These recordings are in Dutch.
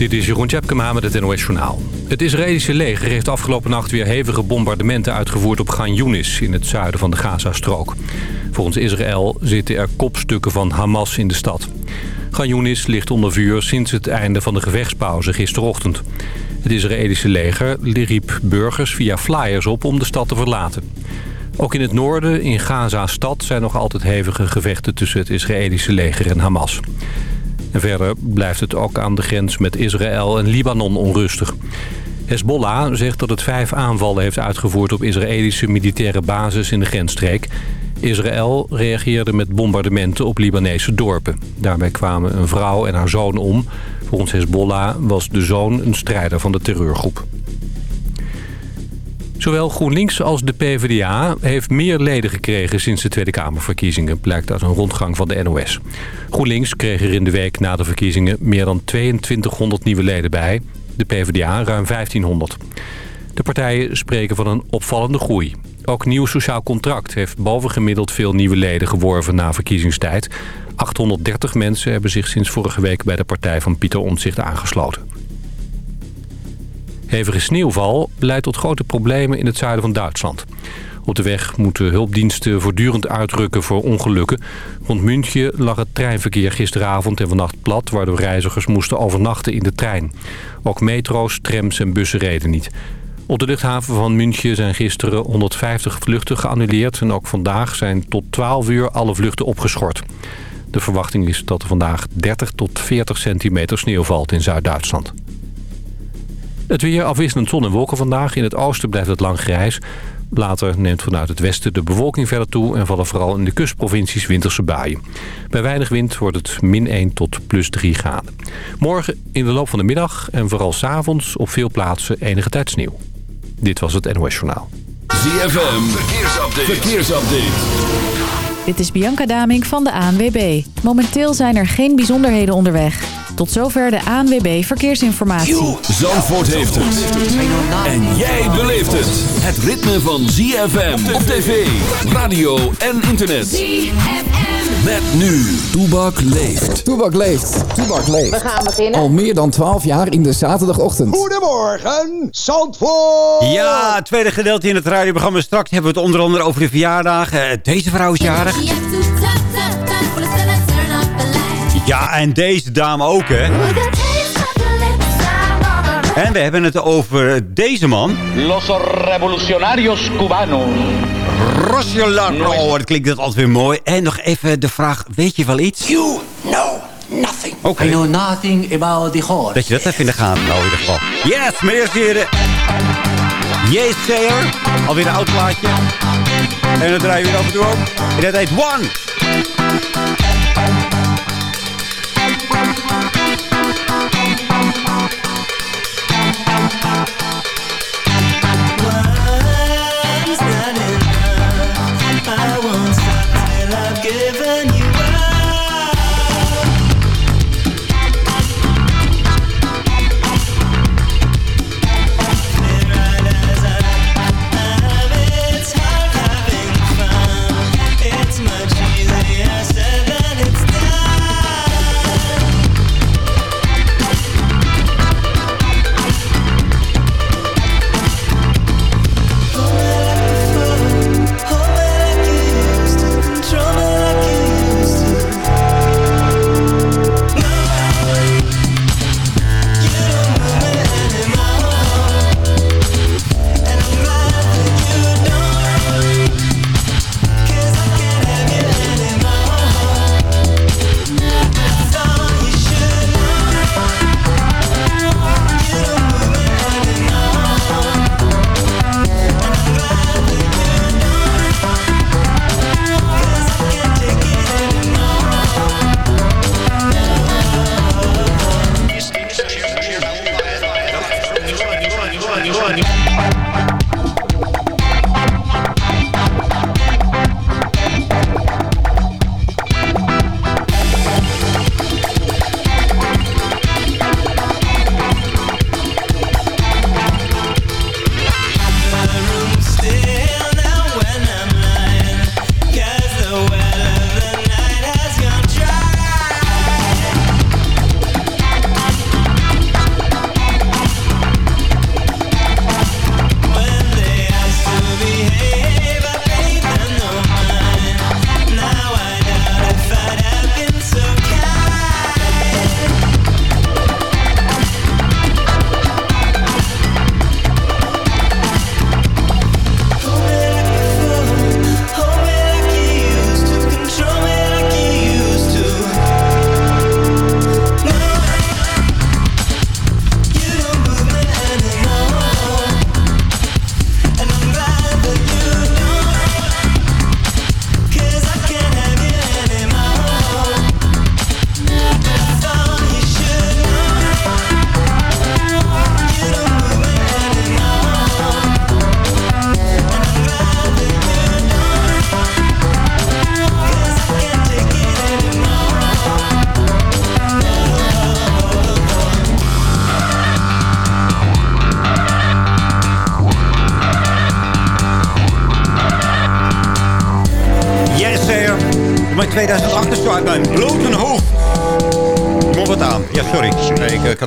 Dit is Jeroen Tjepkema met het NOS Journaal. Het Israëlische leger heeft afgelopen nacht weer hevige bombardementen uitgevoerd op Gan Yunis in het zuiden van de Gazastrook. Volgens Israël zitten er kopstukken van Hamas in de stad. Gan Yunis ligt onder vuur sinds het einde van de gevechtspauze gisterochtend. Het Israëlische leger riep burgers via flyers op om de stad te verlaten. Ook in het noorden, in Gaza-stad, zijn nog altijd hevige gevechten tussen het Israëlische leger en Hamas. Verder blijft het ook aan de grens met Israël en Libanon onrustig. Hezbollah zegt dat het vijf aanvallen heeft uitgevoerd op Israëlische militaire bases in de grensstreek. Israël reageerde met bombardementen op Libanese dorpen. Daarbij kwamen een vrouw en haar zoon om. Volgens Hezbollah was de zoon een strijder van de terreurgroep. Zowel GroenLinks als de PvdA heeft meer leden gekregen sinds de Tweede Kamerverkiezingen, blijkt uit een rondgang van de NOS. GroenLinks kreeg er in de week na de verkiezingen meer dan 2200 nieuwe leden bij, de PvdA ruim 1500. De partijen spreken van een opvallende groei. Ook Nieuw Sociaal Contract heeft bovengemiddeld veel nieuwe leden geworven na verkiezingstijd. 830 mensen hebben zich sinds vorige week bij de partij van Pieter Omtzigt aangesloten. Hevige sneeuwval leidt tot grote problemen in het zuiden van Duitsland. Op de weg moeten hulpdiensten voortdurend uitrukken voor ongelukken. Rond München lag het treinverkeer gisteravond en vannacht plat... waardoor reizigers moesten overnachten in de trein. Ook metro's, trams en bussen reden niet. Op de luchthaven van München zijn gisteren 150 vluchten geannuleerd... en ook vandaag zijn tot 12 uur alle vluchten opgeschort. De verwachting is dat er vandaag 30 tot 40 centimeter sneeuw valt in Zuid-Duitsland. Het weer afwisselend zon en wolken vandaag. In het oosten blijft het lang grijs. Later neemt vanuit het westen de bewolking verder toe... en vallen vooral in de kustprovincies winterse buien. Bij weinig wind wordt het min 1 tot plus 3 graden. Morgen in de loop van de middag en vooral s'avonds op veel plaatsen enige tijd sneeuw. Dit was het NOS Journaal. ZFM, verkeersupdate. verkeersupdate. Dit is Bianca Daming van de ANWB. Momenteel zijn er geen bijzonderheden onderweg. Tot zover de ANWB Verkeersinformatie. Zandvoort heeft het. En jij beleeft het. Het ritme van ZFM op tv, radio en internet. ZFM. Met nu, Toebak leeft. Toebak leeft. Toebak leeft. We gaan beginnen. Al meer dan 12 jaar in de zaterdagochtend. Goedemorgen, Zandvoort. Ja, tweede gedeelte in het radioprogramma. Straks hebben we het onder andere over de verjaardagen. Deze vrouw is jarig. Ja, en deze dame ook, hè. En we hebben het over deze man. Los revolucionarios cubanos. Rosolano. Oh, dat klinkt dat altijd weer mooi. En nog even de vraag, weet je wel iets? You know nothing. Oké. I know nothing about the horse. Dat je dat even in de gaten nou in ieder geval. Yes, meneer Zeren. Yes, Sayer. Alweer een oud plaatje. En dan draaien we weer af en toe ook. En dat heet One.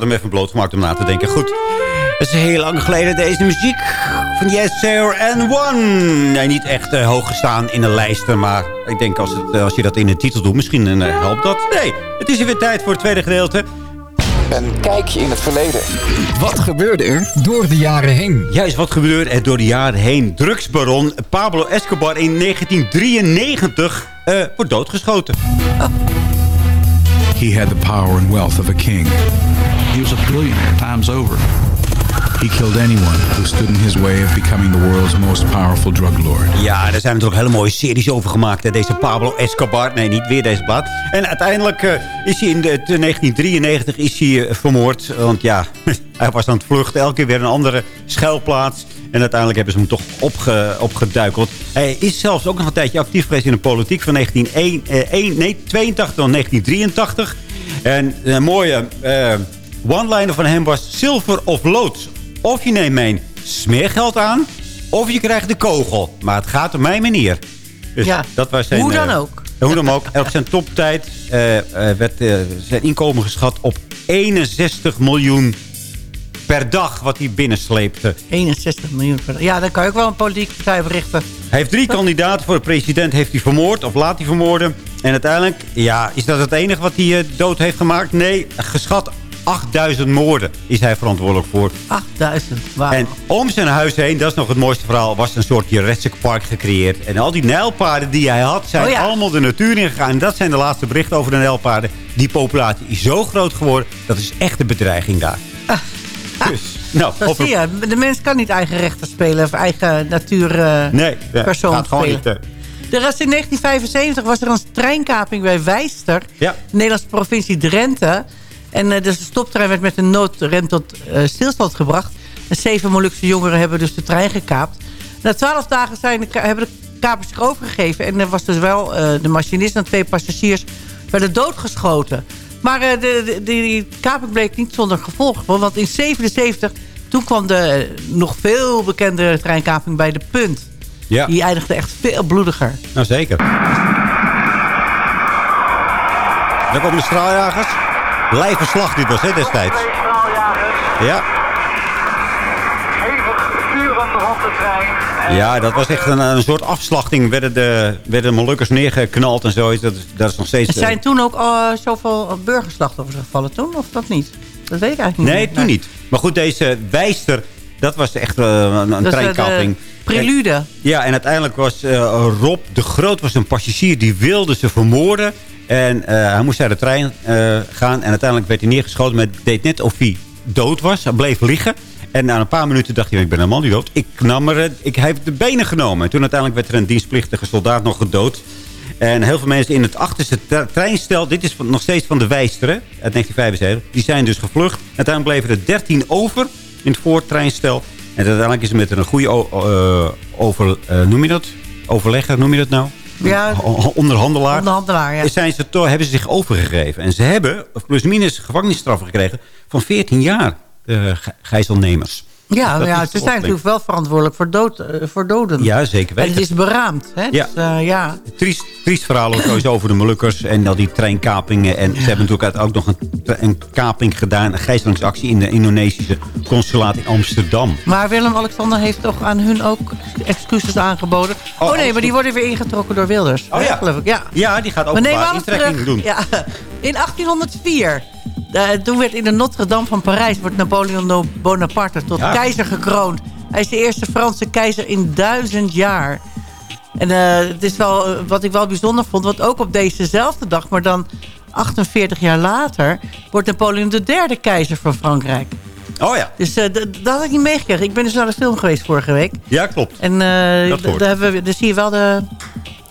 Hem even bloot gemaakt om na te denken. Goed. Het is heel lang geleden deze muziek van Yes Sir and One. Nee, niet echt uh, hoog gestaan in de lijsten. Maar ik denk als, het, als je dat in de titel doet, misschien uh, helpt dat. Nee, het is weer tijd voor het tweede gedeelte. Een kijkje in het verleden. Wat gebeurde er door de jaren heen? Juist, wat gebeurde er door de jaren heen? Drugsbaron Pablo Escobar in 1993 uh, wordt doodgeschoten. Oh. He had the power and wealth of a king. Times over. He killed anyone who stood in his way of becoming the world's most powerful drug lord. Ja, er zijn natuurlijk hele mooie series over gemaakt. Hè? Deze Pablo Escobar. Nee, niet weer deze plaat. En uiteindelijk uh, is hij in de, 1993 is hij, uh, vermoord. Want ja, hij was aan het vluchten. Elke keer weer een andere schuilplaats. En uiteindelijk hebben ze hem toch opge, opgeduikeld. Hij is zelfs ook nog een tijdje actief geweest in de politiek. Van 1982 nee, 82 tot 1983. En een mooie one-liner van hem was... Silver of lood. Of je neemt mijn smeergeld aan... of je krijgt de kogel. Maar het gaat op mijn manier. Dus ja, dat was zijn, hoe dan ook. Uh, hoe dan ook. En op zijn toptijd uh, werd zijn inkomen geschat op 61 miljoen per dag wat hij binnensleepte. 61 miljoen per dag. Ja, dan kan je ook wel een politieke partij berichten. Hij heeft drie kandidaten voor de president. Heeft hij vermoord of laat hij vermoorden. En uiteindelijk, ja, is dat het enige wat hij uh, dood heeft gemaakt? Nee, geschat 8000 moorden is hij verantwoordelijk voor. 8000, wauw. En om zijn huis heen, dat is nog het mooiste verhaal... was een soort Jurassic Park gecreëerd. En al die nijlpaarden die hij had, zijn Oh ja. allemaal de natuur ingegaan. En dat zijn de laatste berichten over de nijlpaarden. Die populatie is zo groot geworden, dat is echt een bedreiging daar. Dus, nou, Dat op een- zie je. De mens kan niet eigen rechten spelen of eigen natuur eh, Nee, ja, gewoon niet. eh. Er was in 1975 was er een treinkaping bij Wijster, Ja. de Nederlandse provincie Drenthe. En eh, dus de stoptrein werd met een noodrem tot eh, stilstand gebracht. En zeven Molukse jongeren hebben dus de trein gekaapt. Na twaalf dagen zijn de, hebben de kapers zich overgegeven. En er was dus wel eh, de machinist en twee passagiers werden doodgeschoten. Maar de, de, die kaping bleek niet zonder gevolgen. Want in 77, toen kwam de nog veel bekendere treinkaping bij de Punt. Ja, Die eindigde echt veel bloediger. nou zeker. Daar komen de straaljagers. Live verslag dit was, hè, destijds. Ja. Ja, dat was echt een, een soort afslachting. Werden de, werden de Molukkers neergeknald en zoiets. Dat, is- dat is nog steeds... Er zijn toen ook uh, zoveel burgerslachtoffers gevallen toen, of dat niet? Dat weet ik eigenlijk niet. Nee, meer. toen niet. Maar goed, deze wijster, dat was echt eh, een, een eh, treinkaping. prelude. Ja, en uiteindelijk was eh, Rob de Groot was een passagier die wilde ze vermoorden. En eh, hij moest naar de trein eh, gaan. En uiteindelijk werd hij neergeschoten. Maar deed net of hij dood was. Hij bleef liggen. En na een paar minuten dacht hij, ik ben helemaal niet dood. Ik nam er, ik heeft de benen genomen. En toen uiteindelijk werd er een dienstplichtige soldaat nog gedood. En heel veel mensen in het achterste tre- treinstel... dit is nog steeds van de Wijsteren uit 1975... die zijn dus gevlucht. Uiteindelijk bleven er 13 over in het voortreinstel. En uiteindelijk is er met een goede eh, over, noem je dat? overlegger, noem je dat nou? Ja, onderhandelaar. onderhandelaar, ja. Zijn ze toch, hebben ze zich overgegeven. En ze hebben plus-minus gevangenisstraffen gekregen van 14 jaar eh, gijzelnemers. Ja, Dat ja ze zijn natuurlijk wel verantwoordelijk voor, dood, eh, voor doden. Ja, zeker En weten. het is beraamd. Hè? Ja. Dus, eh, ja. Triest, triest verhaal sowieso over de Molukkers en al die treinkapingen. En ze hebben natuurlijk ook nog een, een kaping gedaan, een gijzelingsactie in de Indonesische consulaat in Amsterdam. Maar Willem-Alexander heeft toch aan hun ook excuses aangeboden. Oh, nee, maar die worden weer ingetrokken door Wilders. Oh ja. Geloof ik, ja. Ja, die gaat ook een intrekking terug. doen. Ja. In 1804, eh, toen werd in de Notre-Dame van Parijs... wordt Napoleon Bonaparte tot Ja. keizer gekroond. Hij is de eerste Franse keizer in duizend jaar. En eh, het is wel, eh, wat ik wel bijzonder vond... want ook op dezezelfde dag, maar dan 48 jaar later... wordt Napoleon de derde keizer van Frankrijk. Oh ja, Dus dat had ik niet meegekregen. Ik ben dus naar de film geweest vorige week. ja klopt. En Dat daar, hebben we, daar zie je wel de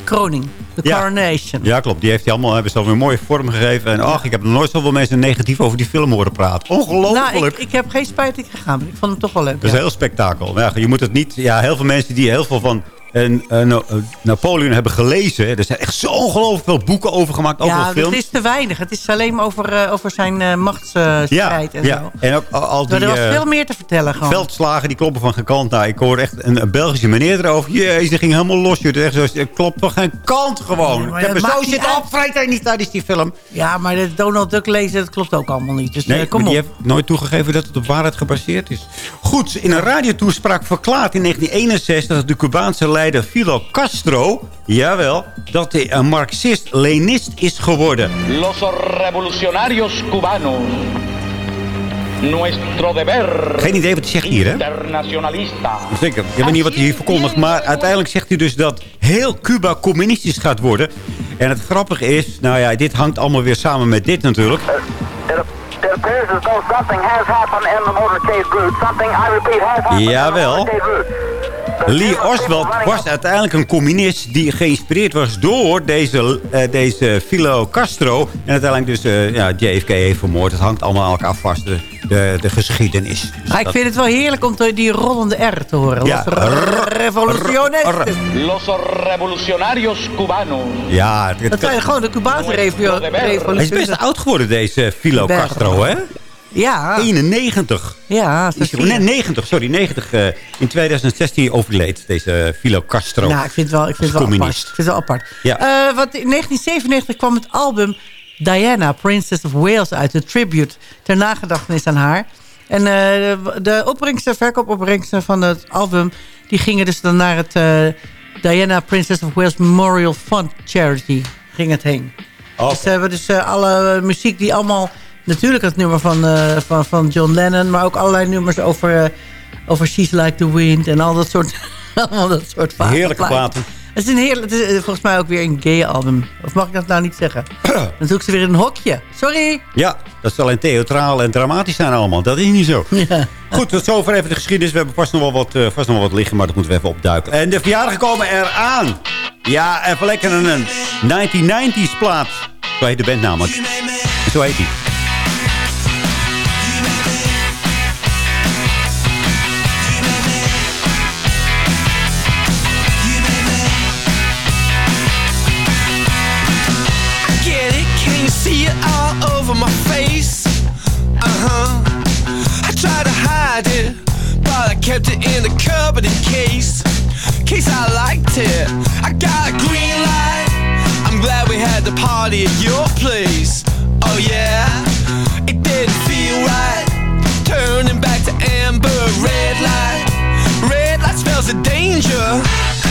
kroning. De Ja. coronation. Ja, klopt. Die heeft hij allemaal hebben ze alweer een mooie vorm gegeven. En ach, ik heb nog nooit zoveel mensen negatief over die film horen praten. Ongelooflijk. Nou, ik, ik heb geen spijt in gegaan. maar Ik vond hem toch wel leuk. Dat is ja. een heel spektakel. Ja, je moet het niet... Ja, heel veel mensen die heel veel van en uh, no, uh, Napoleon hebben gelezen. Er zijn echt zo ongelooflijk veel boeken over gemaakt. Ook ja, films. het is te weinig. Het is alleen maar over, uh, over zijn machtsstrijd ja, en ja. zo. En ook al die... er was veel meer te vertellen gewoon. Veldslagen, die kloppen van geen kant. Nou, ik hoor echt een, een Belgische meneer erover. Jezus, die ging helemaal los. Het echt zo, klopt van geen kant gewoon. Ja, ik heb me zo zitten uit. opvreten niet tijdens die film. Ja, maar de Donald Duck lezen, dat klopt ook allemaal niet. Dus nee, kom op. die heeft nooit toegegeven dat het op waarheid gebaseerd is. Goed, in een radiotoespraak verklaart in 1961... dat de Cubaanse leider Fidel Castro, jawel... dat hij een marxist-lenist is geworden. Los revolucionarios cubanos. Nuestro deber. Geen idee wat hij zegt hier, hè? Internacionalista. Zeker. Ik weet niet wat hij hier verkondigt. Maar uiteindelijk zegt hij dus dat heel Cuba communistisch gaat worden. En het grappige is... Nou ja, dit hangt allemaal weer samen met dit natuurlijk. It appears as though something has happened in the motorcade route. Something, I repeat, has happened Jawel. in the motorcade route. Lee Oswald was uiteindelijk een communist die geïnspireerd was door deze, uh, deze Fidel Castro. En uiteindelijk dus uh, ja, JFK heeft vermoord. Het hangt allemaal aan elkaar vast, de, de, de geschiedenis. Dus Ah, ik vind het wel heerlijk om te, die rollende R te horen. Ja. Los revoluciones. Los revolucionarios cubanos. Ja, het, Dat zijn gewoon de Cubaanse revolu- hij is best oud geworden, deze Fidel Ber- Castro, hè? Ja, 91. ja, nee, 90, sorry, 90. eh, in 2016 overleed deze Fidel Castro. Nou, ik vind het wel, ik vind het wel apart. Ik vind het wel apart. Ja. Eh, want in 1997 kwam het album Diana, Princess of Wales uit. Een tribute ter nagedachtenis aan haar. En eh, de, de opbrengsten, verkoopopbrengsten van het album... die gingen dus dan naar het Diana, Princess of Wales Memorial Fund Charity. Ging het heen. Oh. Dus ze hebben dus alle muziek die allemaal... Natuurlijk het nummer van, eh, van, van John Lennon... maar ook allerlei nummers over, eh, over She's Like the Wind... en al dat soort, allemaal dat soort vaten- Heerlijke platen. Het is, een heerlijk, het is eh, volgens mij ook weer een gay album. Of mag ik dat nou niet zeggen? Dan zoek ze weer in een hokje. Sorry. Ja, dat zal alleen theatraal en dramatisch zijn allemaal. Dat is niet zo. Ja. Goed, tot zover even de geschiedenis. We hebben vast nog wel wat, vast nog wel wat liggen, maar dat moeten we even opduiken. En de verjaardagen komen eraan. Ja, even lekker een 1990s plaat. Zo heet de band namelijk. Zo heet die. Kept it in the cupboard in case, case I liked it. I got a green light. I'm glad we had the party at your place. Oh yeah, it didn't feel right. Turning back to amber, red light. Red light spells a danger.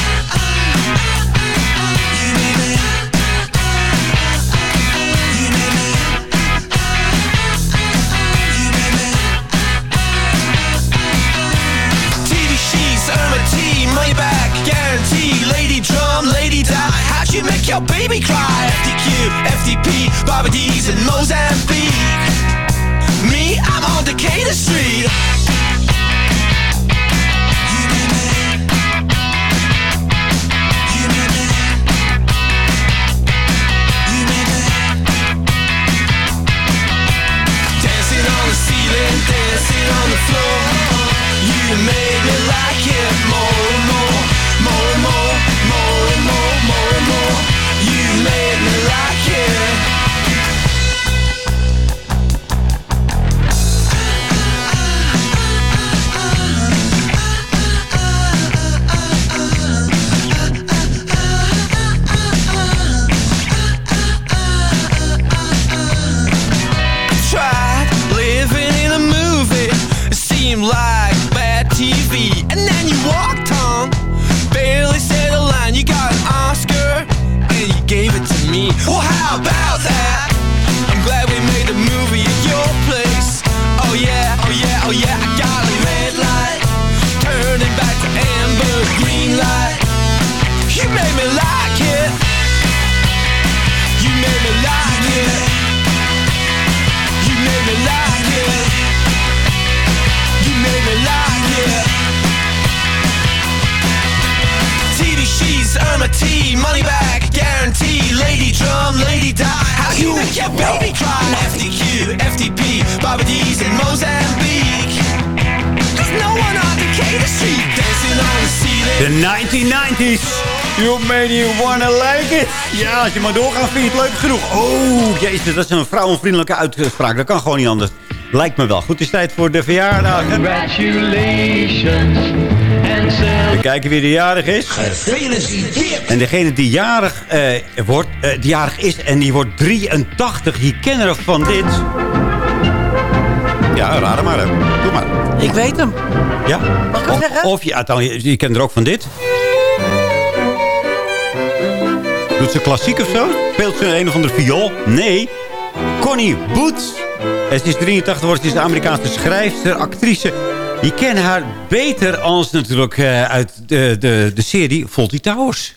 Your baby cry? FDQ, FDP, Bobby in Mozambique. Me, I'm on Decatur Street. Dancing on the ceiling, dancing on the floor. You made me In Mozambique. There's no one on Decatur Street dancing on the sea De 1990s. You made you wanna like it. Ja, als je maar doorgaat vind je het leuk genoeg. Oh, jezus, dat is een vrouwenvriendelijke uitspraak. Dat kan gewoon niet anders. Lijkt me wel. Goed, het is tijd voor de verjaardag. Congratulations. We kijken wie de jarig is. Gefeliciteerd. En degene die jarig, eh, wordt, eh, die jarig is en die wordt 83. Je kenner van dit. Ja, raad hem maar. hè. Doe maar. Ik weet hem. Ja? Mag ik zeggen? of je, je kent er ook van dit. Doet ze klassiek of zo? Speelt ze een of andere viool? Nee. Connie Boots. En ze is 83 wordt. Ze is de Amerikaanse schrijfster, actrice. Je kent haar beter als natuurlijk eh, uit de, de, de serie Fawlty Towers.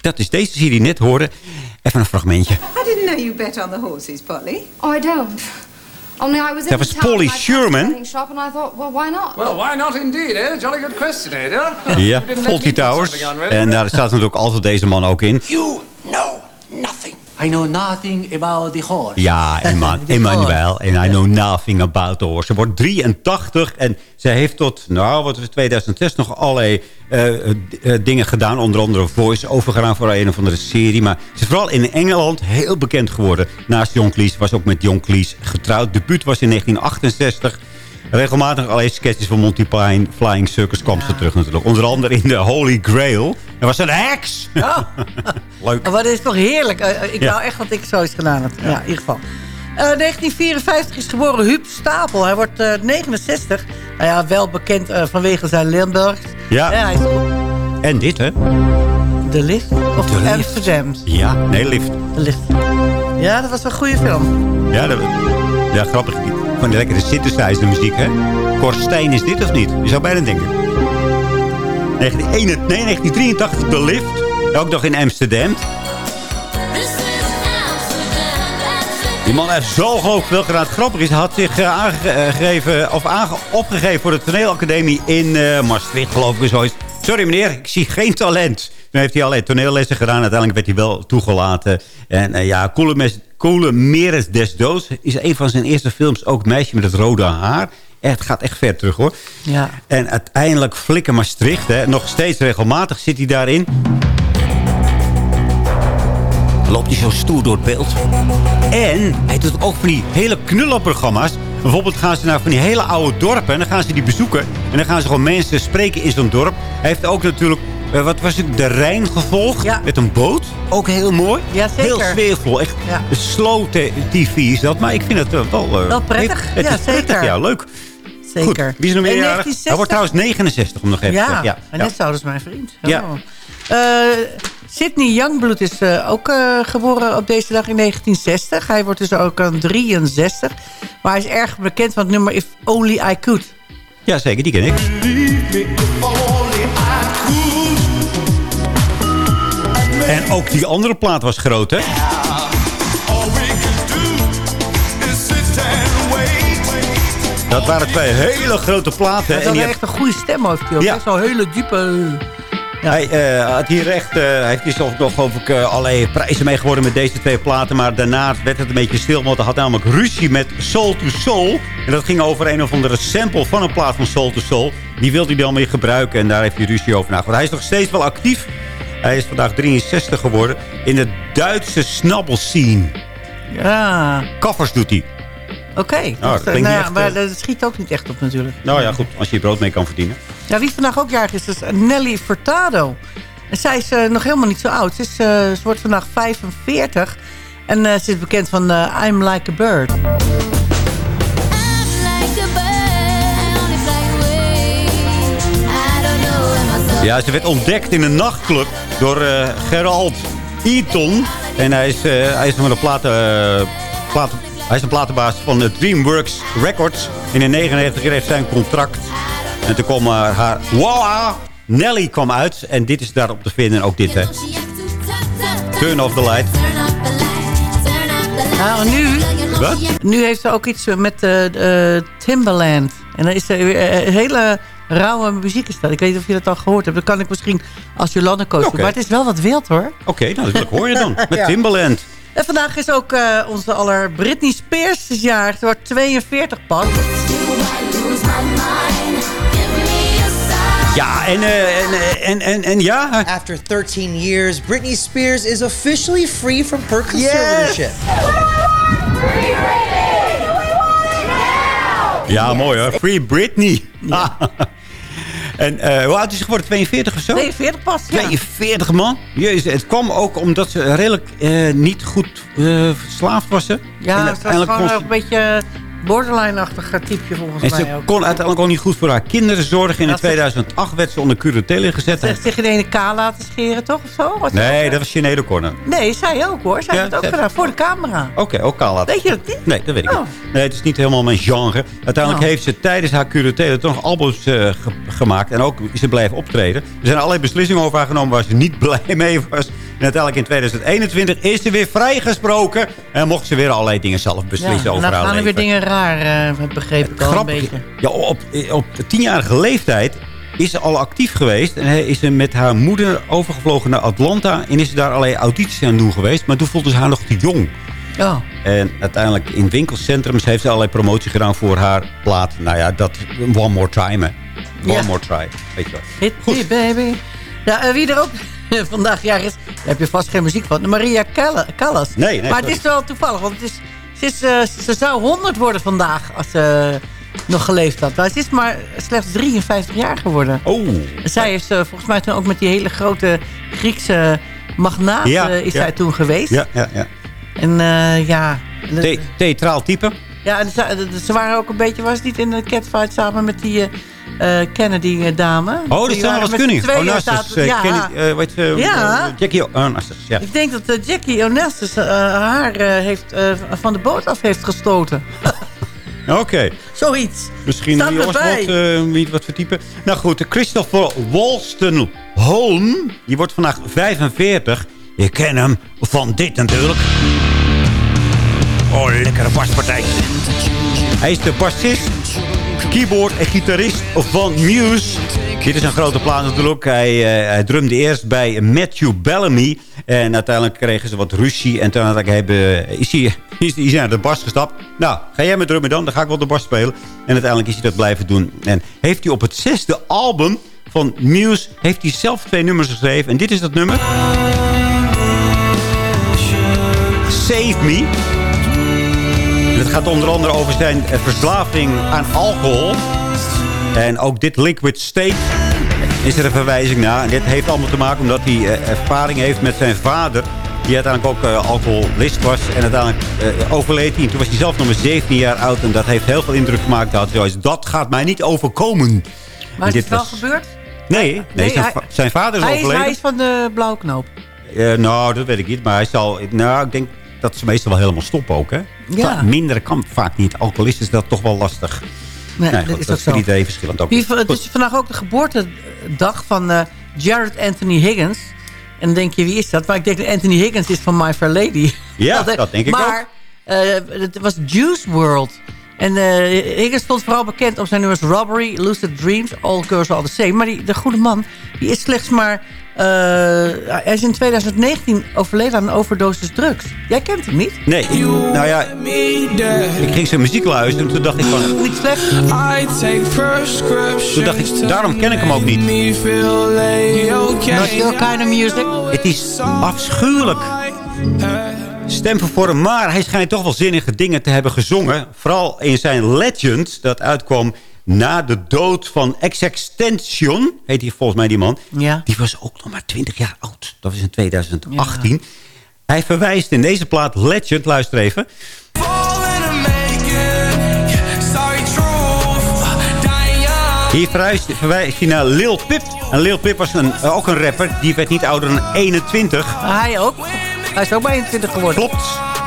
Dat is deze serie net hoorde. Even een fragmentje. I didn't know you bet on the horses, Polly. Oh, I don't. Only I was Polly Sherman. and I thought, well, why not? Well, why not indeed, eh? Jolly good question, eh? Ja, put Towers. En daar staat natuurlijk altijd deze man ook in. You. I know nothing about the horse. Ja, Emma- Emmanuel. En I know nothing about the horse. Ze wordt 83 en ze heeft tot, nou, wat het, 2006 nog allerlei eh, eh, dingen gedaan. Onder andere voice-over gedaan voor een of andere serie. Maar ze is vooral in Engeland heel bekend geworden. Naast John Cleese was ook met John Cleese getrouwd. Debuut was in 1968. Regelmatig allerlei sketches van Monty Python, Flying Circus kwam ze terug natuurlijk. Onder andere in de Holy Grail. Er was een heks. Leuk. Maar dat is toch heerlijk. Eh, eh, ik Ja. wou echt dat ik zoiets gedaan had. Ja, in ieder geval. Eh, 1954 is geboren Huub Stapel. Hij wordt eh, 69. Nou ja, wel bekend eh, vanwege zijn Limburgs. Ja. hij is En dit, hè? De Lift of De Lift. Amsterdam. Ja, nee, lift. De Lift. Ja, dat was een goede film. Ja, dat, ja grappig. Van die lekkere synthesizer muziek, hè? Korstijn is dit of niet? Je zou bijna denken. 1981 nee, 1983, The Lift. Ook nog in Amsterdam. Die man heeft zo ongelooflijk veel grappige is, hij had zich eh, aangegeven, of aange, opgegeven voor de toneelacademie in eh, Maastricht, geloof ik. of Zoiets. Sorry meneer, ik zie geen talent. Toen heeft hij allerlei toneellessen gedaan. Uiteindelijk werd hij wel toegelaten. En eh, ja, Koele, Mes, Koele Meres des Doods is een van zijn eerste films. Ook Meisje met het rode haar. Het gaat echt ver terug hoor. Ja. En uiteindelijk Flikker Maastricht. Hè. Nog steeds regelmatig zit hij daarin. Loopt hij zo stoer door het beeld. En hij doet ook van die hele knullenprogramma's. Bijvoorbeeld gaan ze naar van die hele oude dorpen. En dan gaan ze die bezoeken. En dan gaan ze gewoon mensen spreken in zo'n dorp. Hij heeft ook natuurlijk... eh, wat was het? De Rijn gevolgd. Met een boot. Ook heel mooi. Ja, zeker. Heel sfeervol. Echt Ja. slow te- tv is dat. Maar ik vind het eh, wel... eh, Wel prettig. Het Ja, is prettig, zeker. Ja, leuk. Zeker. Goed, wie is er nog meer In jarig? 1960? Hij wordt trouwens 69, om nog even te Ja, zeggen. Ja, en ja. net zouden ze mijn vriend. Ja. Oh. Eh, Sidney Youngblood is eh, ook eh, geboren op deze dag in 1960. Hij wordt dus ook aan 63. Maar hij is erg bekend van het nummer If Only I Could. ja, zeker. Die ken ik. En ook die andere plaat was groot, hè? Dat waren twee hele grote platen. Hij En had die echt een goede stem heeft hij ook. Ja. Zo'n hele diepe... Hij eh, had hier echt, eh, hij heeft hier zelf nog geloof ik, eh, allerlei prijzen mee geworden met deze twee platen. Maar daarna werd het een beetje stil, want hij had namelijk ruzie met Soul to Soul. En dat ging over een of andere sample van een plaat van Soul to Soul. Die wilde hij dan weer gebruiken en daar heeft hij ruzie over nagedacht. Hij is nog steeds wel actief. Hij is vandaag 63 geworden in de Duitse snabbelscene. Ja, Covers doet hij. oké. klinkt nou ja, echt, maar eh, dat schiet ook niet echt op natuurlijk. Nou ja, goed, als je je brood mee kan verdienen. Ja, wie vandaag ook jarig is, is Nelly Furtado. En zij is eh, nog helemaal niet zo oud. Ze, is, eh, ze wordt vandaag 45. En ze is bekend van I'm Like a Bird. Ja, ze werd ontdekt in een nachtclub door eh, Gerald Eaton. En hij is, eh, hij is een platen, eh, platen, hij is een platenbaas van de DreamWorks Records. In de 99 kreeg een contract. En toen kwam haar Wow! Nelly kwam uit. En dit is daarop te vinden. En ook dit, hè. Turn off the light. Nou, nu, Wat? nu heeft ze ook iets met Timbaland. En dan is er weer, eh, hele rauwe muziek is dat. Ik weet niet of je dat al gehoord hebt. Dat kan ik misschien als Jolande coach doen. Oké. Maar het is wel wat wild hoor. Oké, nou, dat hoor je dan. Met Ja. Timbaland. En vandaag is ook eh, onze aller Britney Spears is jarig. Ze wordt 42 pas. Ja, en, eh, en, en, en, en ja... After 13 years, Britney Spears is officially free from her conservatorship. Ja, mooi hoor. Free Britney. en eh, hoe oud is ze geworden? 42 of zo? 42 pas, ja. 42 man. Jezus, het kwam ook omdat ze redelijk eh, niet goed eh, verslaafd was. Ze. En Ja, dat is uiteindelijk gewoon ze- een beetje borderline-achtig typeje volgens En mij ze ook. kon uiteindelijk ook niet goed voor haar kinderen zorgen. En in ze- 2008 werd ze onder curatele gezet. Zegt zich in de ene K laten scheren, toch? Of zo? Was Nee, dat was Sinead O'Connor. Nee, zij ook hoor. Zij Ja, heeft het ook gedaan, voor de camera. Oké, ook kaal laten. Weet je dat niet? Nee, dat weet ik Oh. niet. Nee, het is niet helemaal mijn genre. Uiteindelijk Oh. heeft ze tijdens haar curatele toch nog albums eh, ge- gemaakt. En ook is ze blijven optreden. Er zijn allerlei beslissingen over haar genomen waar ze niet blij mee was. En uiteindelijk in 2021 is ze weer vrijgesproken. En mocht ze weer allerlei dingen zelf beslissen Ja, en over dan haar gaan er leven. weer dingen raar, uh, begreep ik al een beetje. Ja, op, op tienjarige leeftijd is ze al actief geweest. En is ze met haar moeder overgevlogen naar Atlanta. En is ze daar allerlei audities aan doen geweest. Maar toen voelde ze haar nog te jong. Oh. En uiteindelijk in winkelcentrums heeft ze allerlei promotie gedaan voor haar plaat. Nou ja, dat One More Time, hè. One Ja. More Try, weet je wel. Hit me, baby. Ja, en wie er ook vandaag jaar is, daar heb je vast geen muziek van. Maria Calla- Callas. Nee, nee, Maar het is wel toevallig, want het is, ze, is, eh, ze zou 100 worden vandaag als ze nog geleefd had. Maar ze is maar slechts 53 jaar geworden. Oh. Zij heeft eh, volgens mij toen ook met die hele grote Griekse magnaat Ja, eh, is ja. zij toen geweest. Ja, ja, ja. En ja... The theatraal type. Ja, en ze, ze waren ook een beetje, was het niet in de catfight samen met die eh, eh, Kennedy-dame? Oh, dat wel eens kunnen. Onassis, eh, ja. Eh, weet eh. Jackie Onassis, ja. Ik denk dat eh, Jackie Onassis eh, haar eh, heeft, eh, van de boot af heeft gestoten. Oké. Zoiets. Misschien Staat jongens wat, eh, wie wat voor type. Nou goed, Christopher Walston Holm. Die wordt vandaag 45. Je kent hem van dit natuurlijk. Oh, lekkere baspartij. Hij is de bassist, keyboard en gitarist van Muse. Dit is een grote plaat natuurlijk. Hij, eh, hij drumde eerst bij Matthew Bellamy. En uiteindelijk kregen ze wat ruzie. En toen uiteindelijk hebben, is, hij, is, hij naar de bas gestapt. Nou, ga jij met drummen dan? Dan ga ik wel de bas spelen. En uiteindelijk is hij dat blijven doen. En heeft hij op het zesde album van Muse... heeft hij zelf twee nummers geschreven. En dit is dat nummer. Save Me. Gaat onder andere over zijn verslaving aan alcohol. En ook dit Liquid State is er een verwijzing naar. En dit heeft allemaal te maken omdat hij eh, ervaring heeft met zijn vader. Die uiteindelijk ook eh, alcoholist was. En uiteindelijk eh, overleed hij. En toen was hij zelf nog maar 17 jaar oud. En dat heeft heel veel indruk gemaakt. Hij had zoiets, dat gaat mij niet overkomen. Maar En is het wel gebeurd? Nee, nee, Nee, zijn, hij- va- zijn vader is Hij is, overleden. hij is van de blauwe knoop. Nou, dat weet ik niet. Maar hij zal... Nou, ik denk dat ze meestal wel helemaal stoppen ook, hè? Ja. Va- Mindere kan vaak niet. Alcoholist is dat toch wel lastig. Nee, Nee, dat goed, is dat ook is voor iedereen verschillend ook. Wie, het is vandaag ook de geboortedag van eh, Jared Anthony Higgins. En dan denk je, wie is dat? Maar ik denk dat Anthony Higgins is van My Fair Lady. Ja, dat denk ik maar, eh, het was Juice World. En eh, Higgins stond vooral bekend om zijn nummers Robbery, Lucid Dreams, All Girls Are The Same. Maar die, de goede man, die is slechts maar... eh, hij is in 2019 overleden aan een overdosis drugs. Jij kent hem niet? Nee, ik, nou ja, ik ging zijn muziek luisteren en toen dacht ik van... Niet slecht? Toen dacht ik, daarom ken ik hem ook niet. Not your kind of music. Het is afschuwelijk. Stemvervorm, maar hij schijnt toch wel zinnige dingen te hebben gezongen. Vooral in zijn Legend, dat uitkwam na de dood van Extension. Heet hij volgens mij die man. Ja. Die was ook nog maar 20 jaar oud. Dat was in 2018. Hij verwijst in deze plaat Legend, luister even... Hier verwijst, verwijst hij naar Lil Pip. En Lil Pip was een, eh, ook een rapper. Die werd niet ouder dan 21. Hij ook. Hij is ook bij 21 geworden. Klopt.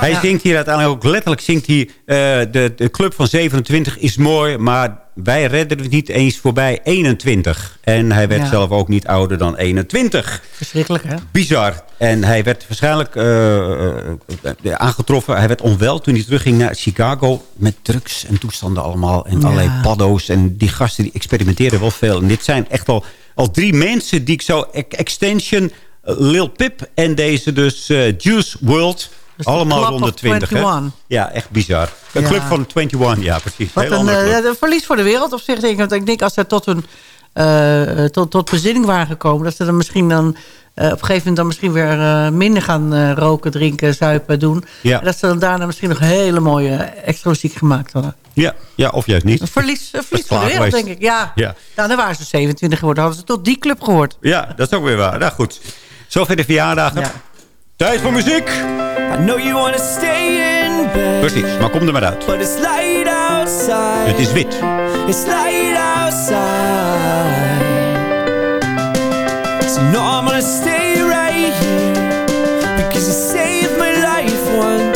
Hij Ja. zingt hier uiteindelijk ook letterlijk. Zingt hij, eh, de, de club van 27 is mooi, maar wij redden het niet eens voorbij 21. En hij werd Ja. zelf ook niet ouder dan 21. Verschrikkelijk, hè? Bizar. En hij werd waarschijnlijk eh, eh, aangetroffen. Hij werd onwel toen hij terugging naar Chicago. Met drugs en toestanden allemaal. En Ja. allerlei paddo's. En die gasten die experimenteren wel veel. En dit zijn echt al, al drie mensen die ik zo... Ex- Extension, Lil Pip en deze dus Juice World... allemaal rond de of 20. hè? 21. Ja, echt bizar. Een Ja. club van 21, ja precies. Wat een eh, ja, een verlies voor de wereld op zich. Denk ik. Want ik denk als ze tot hun eh, tot, tot bezinning waren gekomen. Dat ze dan misschien dan eh, op een gegeven moment dan misschien weer eh, minder gaan eh, roken, drinken, zuipen, doen. Ja. En dat ze dan daarna misschien nog hele mooie extra muziek gemaakt hadden. Ja, ja of juist niet. Een verlies, een verlies van de wereld, denk ik. Ja. Ja. Nou, dan waren ze 27 geworden. Hadden ze tot die club gehoord. Ja, dat is ook weer waar. Nou goed. Zover de verjaardagen. Tijd voor muziek. I know you wanna stay in bed. Precies, maar kom er maar uit. But it's light outside. Het is wit. It's light outside. So no, I'm gonna stay right here. Because you saved my life once.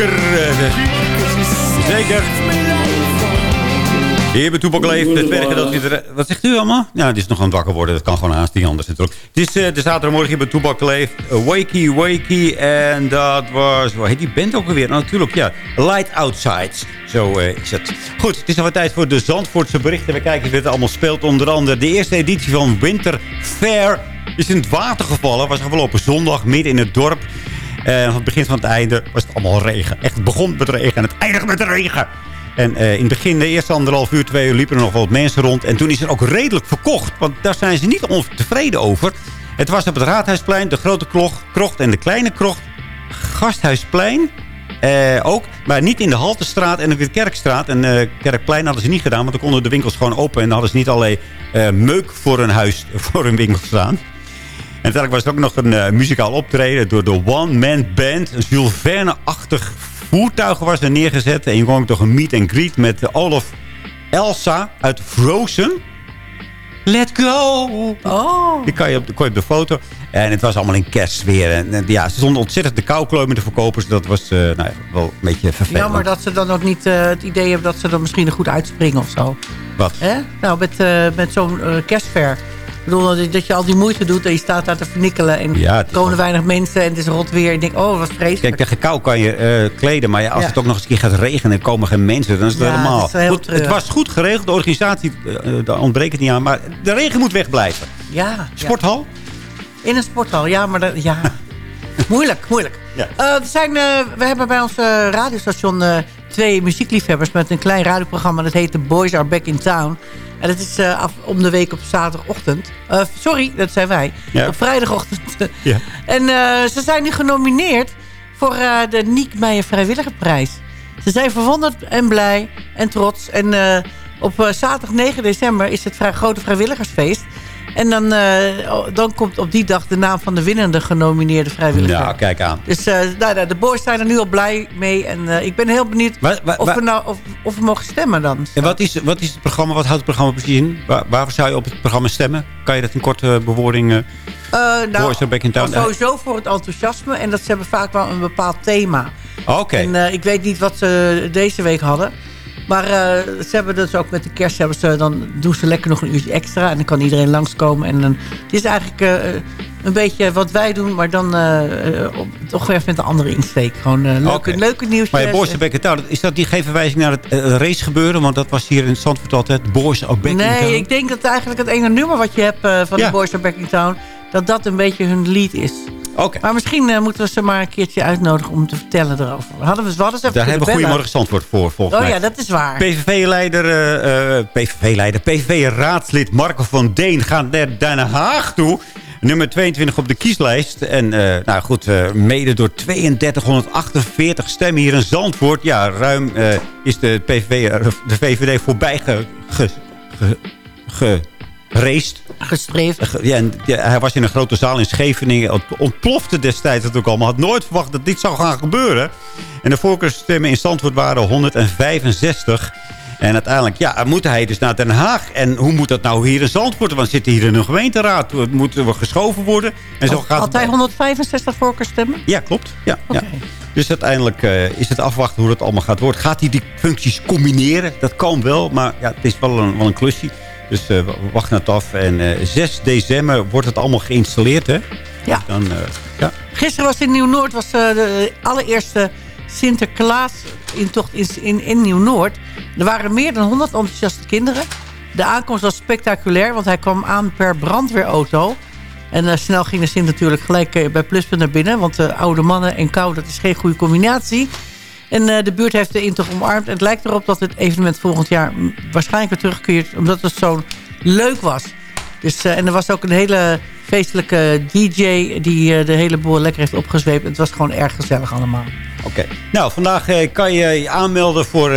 Eh, Zeker. Hier bij Toepak Leef, het dat er... Wat zegt u allemaal? Ja, het is nog aan het wakker worden. Dat kan gewoon haast niet anders natuurlijk. Het is eh, de zaterdagmorgen hier bij Toepak eh, wakey, wakey. En dat was... Hoe heet die band ook alweer? Nou, natuurlijk, ja. Light Outside. Zo is het. Goed, het is alweer tijd voor de Zandvoortse berichten. We kijken wie het allemaal speelt. Onder andere de eerste editie van Winter Fair is in het water gevallen. Was afgelopen zondag midden in het dorp. En van het begin van het einde was het allemaal regen. Echt, het begon met regen en het eindigt met regen. En eh, in het begin, de eerste anderhalf uur, twee uur, liepen er nog wat mensen rond. En toen is het ook redelijk verkocht. Want daar zijn ze niet ontevreden over. Het was op het Raadhuisplein, de grote krocht en de kleine krocht. Gasthuisplein eh, ook. Maar niet in de Haltestraat en de Kerkstraat. En eh, Kerkplein hadden ze niet gedaan. Want dan konden de winkels gewoon open. En dan hadden ze niet alleen eh, meuk voor een huis, voor een winkel staan. En uiteindelijk was er ook nog een eh, muzikaal optreden door de One Man Band. Een Jules Verne-achtig voertuig was er neergezet. En je kon ook nog een meet and greet met Olaf Elsa uit Frozen. Let go! Oh. Die kan je op, de- kon je op de foto. En het was allemaal in kerstsfeer. En, en ja, ze stonden ontzettend de kou met de verkopers. Dat was eh, nou ja, wel een beetje vervelend. Jammer dat ze dan ook niet eh, het idee hebben dat ze dan misschien er goed uitspringen of zo. Wat? Nou, met, met zo'n kerstver. Ik bedoel, dat- dat je al die moeite doet en je staat daar te vernikkelen. En Ja, het er komen weinig mensen en het is rot weer. En ik denk, oh, wat vreselijk. Kijk, tegen kou kan je eh, kleden. Maar ja, als Ja. het ook nog eens een keer gaat regenen en komen geen mensen, dan is het Ja, helemaal. is heel Goed, het was goed geregeld. De organisatie, eh, daar ontbreekt het niet aan. Maar de regen moet wegblijven. Ja, ja. Sporthal? In een sporthal, ja, maar dat, ja. moeilijk, moeilijk. Ja. Eh, er zijn, eh, we hebben bij ons eh, radiostation eh, twee muziekliefhebbers met een klein radioprogramma. Dat heet The Boys Are Back in Town. En dat is eh, af, om de week op zaterdagochtend. Eh, sorry, dat zijn wij. Ja. Op vrijdagochtend. Ja. En eh, ze zijn nu genomineerd voor de Niek Meijer Vrijwilligerprijs. Ze zijn verwonderd en blij en trots. En Op zaterdag 9 december is het grote vrijwilligersfeest. En dan, eh, oh, dan komt op die dag de naam van de winnende genomineerde vrijwilliger. Nou, kijk aan. Dus eh, nou, nou, de boys zijn er nu al blij mee. En eh, ik ben heel benieuwd of, we nou, of, of we mogen stemmen dan. En wat is, wat is het programma? Wat houdt het programma precies in? Waar, waarvoor zou je op het programma stemmen? Kan je dat in korte bewoording... nou, back in town. Sowieso voor het enthousiasme. En dat ze hebben vaak wel een bepaald thema. Oké. En ik weet niet wat ze deze week hadden. Maar eh, ze hebben dus ook met de kerst hebben ze, dan doen ze lekker nog een uurtje extra. En dan kan iedereen langskomen. En dan, het is eigenlijk eh, een beetje wat wij doen. Maar dan eh, eh, op, toch weer met een andere insteek. Gewoon eh, leuke, Oké. leuke. Maar ja, Boys are back in town. Is dat die verwijzing naar het eh, race gebeuren? Want dat was hier in Zandvoort altijd. Boys are back in town. Nee, ik denk dat eigenlijk het ene nummer wat je hebt eh, van Ja. de Boys are Back in Town... dat dat een beetje hun lied is. Maar misschien eh, moeten we ze maar een keertje uitnodigen om te vertellen erover. Hadden we, we hadden ze even Daar hebben we. Goedemorgen Zandvoort voor, volgens Oh mij. ja, dat is waar. PVV-leider, eh, eh, PVV-leider, PVV-raadslid Marco van Deen gaat naar Den Haag toe. Nummer 22 op de kieslijst. En nou goed, mede door 3248 stemmen hier in Zandvoort. Ja, ruim is de, PVV, de VVD voorbij ge, ge, ge, geraced. Gestreefd. Ge- Ja, en, ja, hij was in een grote zaal in Scheveningen. Het ontplofte destijds ook allemaal. Had nooit verwacht dat dit zou gaan gebeuren. En de voorkeursstemmen in Zandvoort waren 165. En uiteindelijk ja, moet hij dus naar Den Haag. En hoe moet dat nou hier in Zandvoort? Want zitten hier in een gemeenteraad. Moeten we geschoven worden? En zo gaat Had het hij 165 voorkeurstemmen? ja, klopt. Ja. Dus uiteindelijk eh, is het afwachten hoe dat allemaal gaat worden. Gaat hij die functies combineren? Dat kan wel, maar ja, het is wel een, wel een klusje. Dus eh, we wachten het af. En eh 6 december wordt het allemaal geïnstalleerd, hè? Ja. Dan, eh, ja. Gisteren was in Nieuw-Noord was, eh, de allereerste Sinterklaas intocht in, in, in Nieuw-Noord. Er waren meer dan 100 enthousiaste kinderen. De aankomst was spectaculair, want hij kwam aan per brandweerauto. En eh, snel ging de Sint natuurlijk gelijk eh, bij Pluspunt naar binnen. Want eh, oude mannen en kou, dat is geen goede combinatie. En eh, de buurt heeft de intocht omarmd. En het lijkt erop dat het evenement volgend jaar waarschijnlijk weer terugkeert. Omdat het zo leuk was. Dus, eh, en er was ook een hele feestelijke DJ die eh, de hele boel lekker heeft opgezweept. Het was gewoon erg gezellig allemaal. Oké. Nou, vandaag kan je je aanmelden voor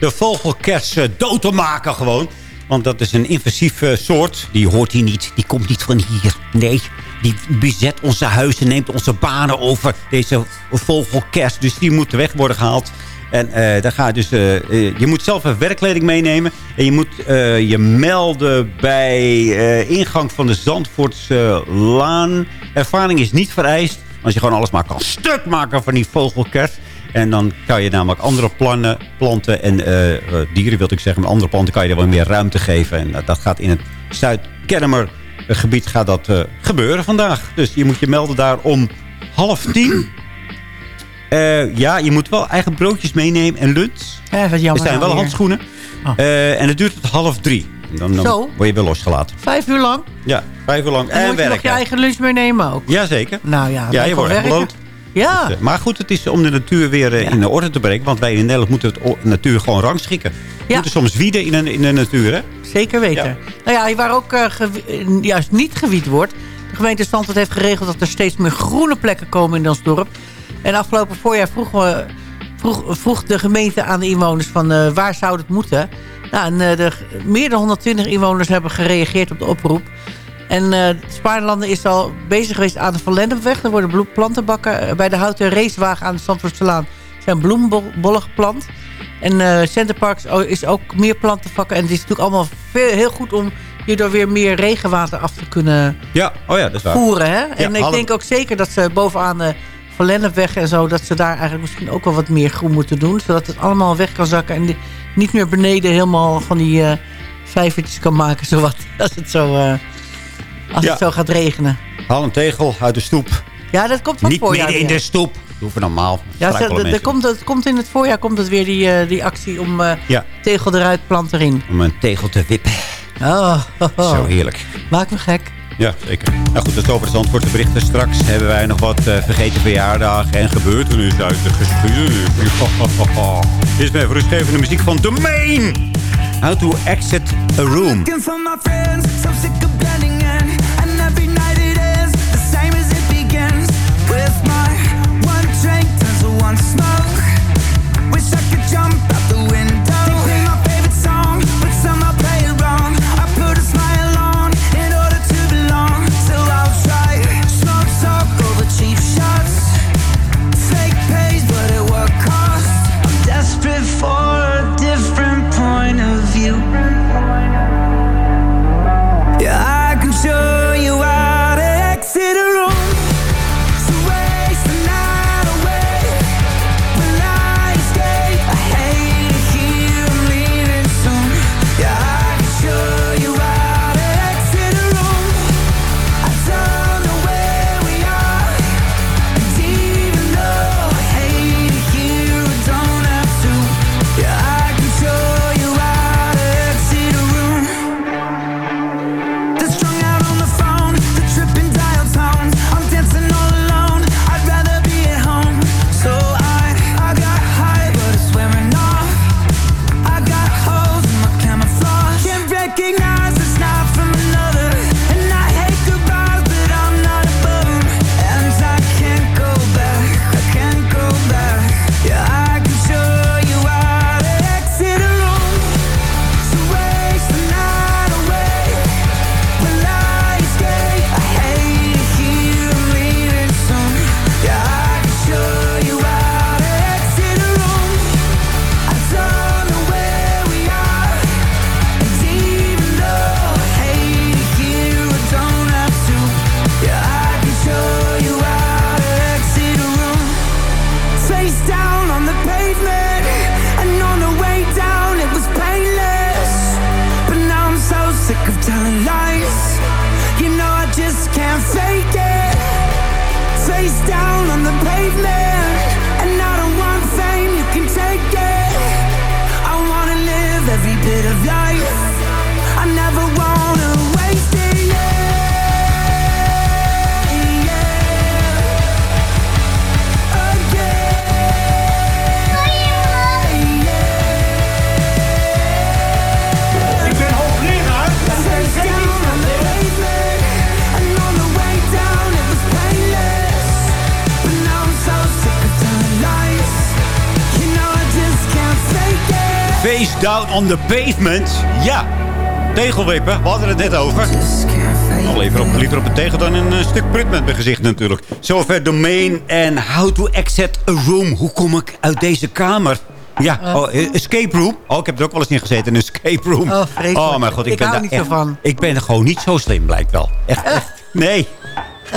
de vogelkers dood te maken gewoon. Want dat is een invasief eh, soort. Die hoort hier niet. Die komt niet van hier. Nee, die bezet onze huizen, neemt onze banen over. Deze vogelkers. Dus die moet weg worden gehaald. En eh, daar ga je dus, eh, eh, je moet zelf een werkkleding meenemen. En je moet je melden bij ingang van de Zandvoortse Laan. Ervaring is niet vereist. Als je gewoon alles maar kan stuk maken van die vogelkers. En dan kan je namelijk andere plannen, planten en dieren, wil ik zeggen. Maar andere planten kan je er wel meer ruimte geven. En dat gaat in het Zuid-Kennemer gebied gaat dat, eh, gebeuren vandaag. Dus je moet je melden daar om half tien. Eh, ja, je moet wel eigen broodjes meenemen en lunch. Ja, wat jammer er zijn wel weer. handschoenen. Eh, en het duurt tot half drie. Dan, dan Zo. word je weer losgelaten. Vijf uur lang. Ja, vijf uur lang. En, En, moet je nog werken. je eigen lunch meenemen ook. Jazeker. Nou ja, Ja, je wordt beloond. Ja. Dus, maar goed, het is om de natuur weer in de orde te brengen. Want wij in Nederland moeten het o- natuur gewoon rangschikken. We moeten soms wieden in, een, in de natuur, hè? Zeker weten. Ja. Nou ja, waar ook eh, eh, juist niet gewied wordt. De gemeente Zandvoort heeft geregeld dat er steeds meer groene plekken komen in ons dorp. En afgelopen voorjaar vroeg, we, vroeg, vroeg de gemeente aan de inwoners van eh, waar zou het moeten. Nou, en, de, meer dan 120 inwoners hebben gereageerd op de oproep. En eh Spaarlanden is al bezig geweest aan de Van Lennepweg. Er worden plantenbakken bij de houten racewagen aan de Zandvoortselaan. zijn bloembollen geplant. En eh Centerparks is ook meer plantenvakken. En het is natuurlijk allemaal veel, heel goed om hierdoor weer meer regenwater af te kunnen Ja, oh ja, dat is waar. voeren. Hè? En ik denk ook zeker dat ze bovenaan de Van Lennepweg en zo... dat ze daar eigenlijk misschien ook wel wat meer groen moeten doen. Zodat het allemaal weg kan zakken. En niet meer beneden helemaal van die eh vijvertjes kan maken. Zowat, als het zo, eh, als Ja. het zo gaat regenen. Haal een tegel uit de stoep. Ja, dat komt van Niet midden in de stoep. Doe normaal. Ja, er- komt, het komt in het voorjaar komt het weer die, eh, die actie om eh, Ja. tegel eruit, plant erin. Om een tegel te wippen. Oh, Zo heerlijk. Maak me gek. Ja, zeker. Nou goed, dat is over de Zandvoortse berichten. Straks hebben wij nog wat eh, vergeten verjaardagen en gebeurtenissen uit de geschiedenis. Dit is mijn rustgevende muziek van The Main. How to exit a room. Down on the pavement. Ja, tegelwippen. We hadden het net over. Al even op, liever op een tegel dan een eh, stuk prut met mijn gezicht natuurlijk. Zover domain en how to exit a room. Hoe kom ik uit deze kamer? Ja, oh, eh, escape room. Oh, ik heb er ook wel eens in gezeten, een escape room. Oh, vreselijk. Oh, mijn god. Ik, Ik ben daar niet echt- van. Ik ben er gewoon niet zo slim, blijkt wel. Echt, echt. Nee.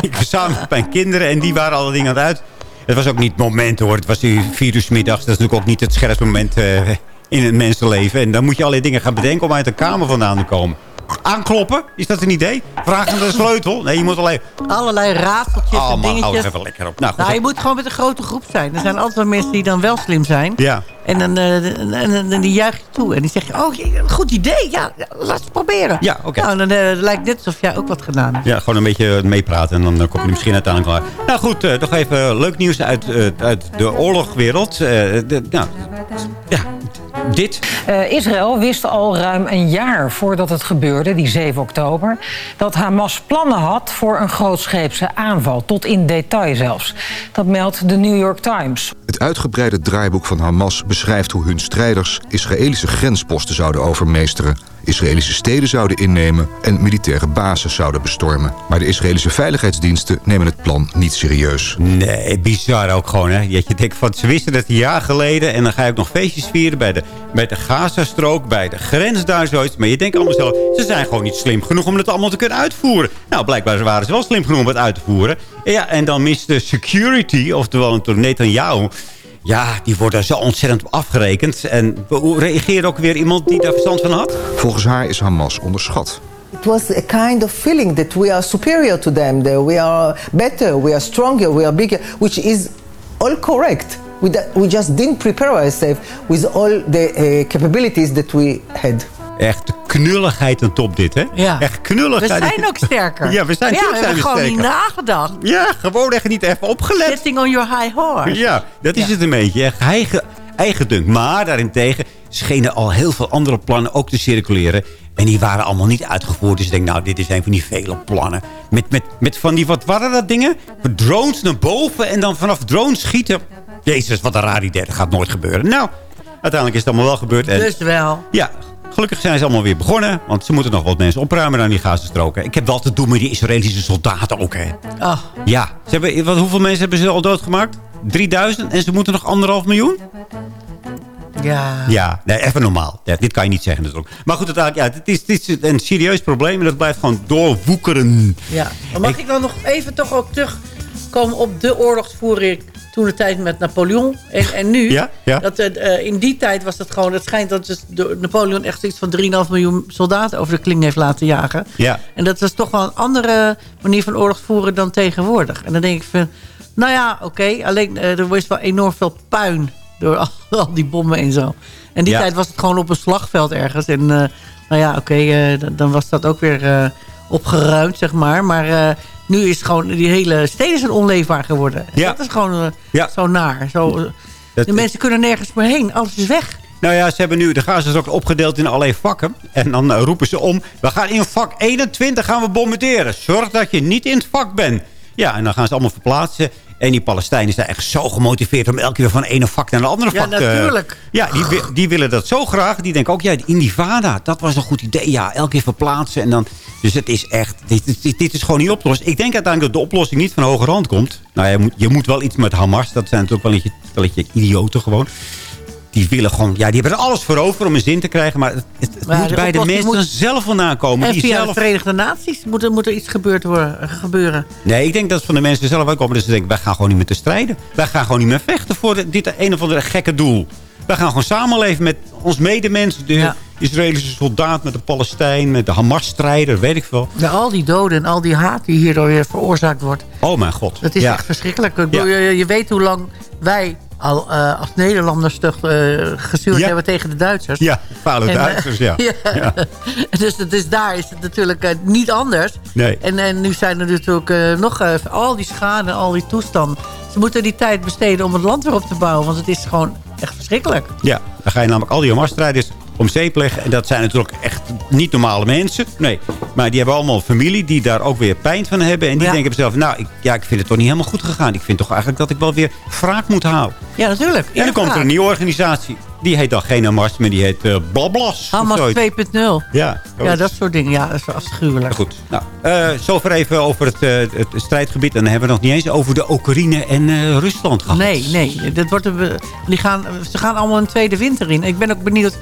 Ik was samen met mijn kinderen en die waren alle dingen aan het uit. Het was ook niet het moment hoor. Het was nu vier uur 's middags. Dat is natuurlijk ook niet het scherpste moment eh, in het mensenleven. En dan moet je allerlei dingen gaan bedenken om uit de kamer vandaan te komen. Aankloppen? Is dat een idee? Vragen naar de sleutel? Nee, je moet alleen... Allerlei raadseltjes en Oh man, hou dingetjes. er even lekker op. Nou, goed. Nou, je moet gewoon met een grote groep zijn. Er zijn altijd wel mensen die dan wel slim zijn. Ja. En dan, eh, en, en, en die juich je toe. En die zeg je, oh, goed idee. Ja, laat het proberen. Ja, oké. Nou, dan eh, lijkt het net alsof jij ook wat gedaan hebt. Ja, gewoon een beetje meepraten en dan eh, kom je misschien uiteindelijk klaar. Nou goed, nog even leuk nieuws uit, uit de oorlogwereld. De, nou, ja, dit. Eh, Israël wist al ruim een jaar voordat het gebeurde, die 7 oktober... dat Hamas plannen had voor een grootscheepse aanval, tot in detail zelfs. Dat meldt de New York Times. Het uitgebreide draaiboek van Hamas beschrijft hoe hun strijders Israëlische grensposten zouden overmeesteren, Israëlische steden zouden innemen en militaire bases zouden bestormen. Maar de Israëlische veiligheidsdiensten nemen het plan niet serieus. Nee, bizar ook gewoon. Hè? Dat je denkt van, ze wisten het een jaar geleden. En dan ga je ook nog feestjes vieren bij de, bij de Gazastrook, bij de grens daar zoiets. Maar je denkt allemaal zelf, ze zijn gewoon niet slim genoeg om het allemaal te kunnen uitvoeren. Nou, blijkbaar waren ze wel slim genoeg om het uit te voeren. Ja, en dan mist de security, oftewel een Netanyahu. Ja, die wordt daar zo ontzettend op afgerekend. En hoe reageerde ook weer iemand die daar verstand van had? Volgens haar is Hamas onderschat. It was a kind of feeling that we are superior to them, that we are better, we are stronger, we are bigger, which is all correct. We, we just didn't prepare ourselves with all the uh, capabilities that we had. Echt knulligheid een top dit, hè? Ja. Echt knulligheid. We zijn ook sterker. Ja, we zijn, ja, we hebben gewoon niet nagedacht. Ja, gewoon echt niet even opgelet. Sitting on your high horse. Ja, dat is het een beetje. Echt eigen, eigendunk. Maar daarentegen schenen al heel veel andere plannen ook te circuleren. En die waren allemaal niet uitgevoerd. Dus ik denk, nou, dit is een van die vele plannen. Met, met, met van die, wat waren dat dingen? Drones naar boven en dan vanaf drones schieten. Jezus, wat een raar idee. Dat gaat nooit gebeuren. Nou, uiteindelijk is het allemaal wel gebeurd. En Dus wel. ja, gelukkig zijn ze allemaal weer begonnen. Want ze moeten nog wat mensen opruimen aan die Gazastroken. Ik heb wel te doen met die Israëlische soldaten ook, hè. Oh. Ja, ze hebben, wat, hoeveel mensen hebben ze al doodgemaakt? 3000 en ze moeten nog anderhalf miljoen? Ja. Ja, nee, even normaal. Ja, dit kan je niet zeggen natuurlijk. Maar goed, het, ja, het, is, het is een serieus probleem en dat blijft gewoon doorwoekeren. Ja. Maar mag ik, dan nog even toch ook terugkomen op de oorlogsvoering toen de tijd met Napoleon en, en nu? Ja, ja. Dat, eh, eh, in die tijd was het gewoon, het schijnt dat dus Napoleon echt iets van 3,5 miljoen soldaten over de kling heeft laten jagen. Ja. En dat was toch wel een andere manier van oorlogsvoeren dan tegenwoordig. En dan denk ik van, nou ja, oké, alleen eh, er was wel enorm veel puin door al, al die bommen en zo. En die Ja. tijd was het gewoon op een slagveld ergens. En nou ja, oké, dan- dan was dat ook weer opgeruimd, zeg maar. Maar eh, nu is gewoon, die hele steden zijn onleefbaar geworden. En Ja. Dat is gewoon eh, Ja. zo naar. Zo, Dat- de mensen kunnen nergens meer heen. Alles is weg. Nou ja, ze hebben nu de Gazas ook opgedeeld in allerlei vakken. En dan eh, roepen ze om, we gaan in vak 21 gaan we bombarderen. Zorg dat je niet in het vak bent. Ja, en dan gaan ze allemaal verplaatsen. En die Palestijnen zijn echt zo gemotiveerd om elke keer van de ene vak naar de andere Ja, vak te... natuurlijk. Ja, die, die willen dat zo graag. Die denken ook, ja, in die Vada, dat was een goed idee. Ja, elke keer verplaatsen. En dan, dus het is echt, dit, dit, dit is gewoon niet op te lossen. Ik denk uiteindelijk dat de oplossing niet van hoge rand komt. Nou, je moet, je moet wel iets met Hamas. Dat zijn natuurlijk wel een beetje, een beetje idioten gewoon. Die willen gewoon, ja, die hebben er alles voor over om een zin te krijgen. Maar het, het, Maar moet de bij de mensen moet- zelf vandaan komen. En Die via zelf... de Verenigde Naties moet er, moet er iets gebeurd worden, gebeuren. Nee, ik denk dat het van de mensen zelf ook komen. Dus ze denken, wij gaan gewoon niet meer te strijden. Wij gaan gewoon niet meer vechten voor dit een of andere gekke doel. Wij gaan gewoon samenleven met ons medemens. De Israëlische soldaat met de Palestijn, met de Hamas-strijder, weet ik veel. Ja, al die doden en al die haat die hierdoor weer veroorzaakt wordt. Oh mijn god. Dat is Ja. echt verschrikkelijk. Ik bedoel, je, je weet hoe lang wij al eh, als Nederlanders toch eh, gestuurd Ja. hebben tegen de Duitsers. Ja, vuile En, eh, Duitsers, ja. ja. dus, dus daar is het natuurlijk niet anders. Nee. En, en nu zijn er natuurlijk nog al die schade al die toestanden. Ze moeten die tijd besteden om het land weer op te bouwen. Want het is gewoon echt verschrikkelijk. Ja, dan ga je namelijk al die Hamas-strijders om zeep leggen. En dat zijn natuurlijk echt niet normale mensen. Nee, Maar die hebben allemaal familie die daar ook weer pijn van hebben. En die Ja. denken zichzelf, nou, ik, ja, ik vind het toch niet helemaal goed gegaan. Ik vind toch eigenlijk dat ik wel weer wraak moet houden. Ja, natuurlijk. En dan komt er een nieuwe organisatie. Die heet dan geen Hamas, maar die heet eh Blablas. Hamas zoiets. 2.0. Ja, Ja, dat soort dingen. Ja, dat is afschuwelijk. Goed. Nou, eh zover even over het, eh, het strijdgebied. En dan hebben we nog niet eens over de Oekraïne en Rusland gehad. Nee, nee. Dat wordt een, die gaan, ze gaan allemaal een tweede winter in. Ik ben ook benieuwd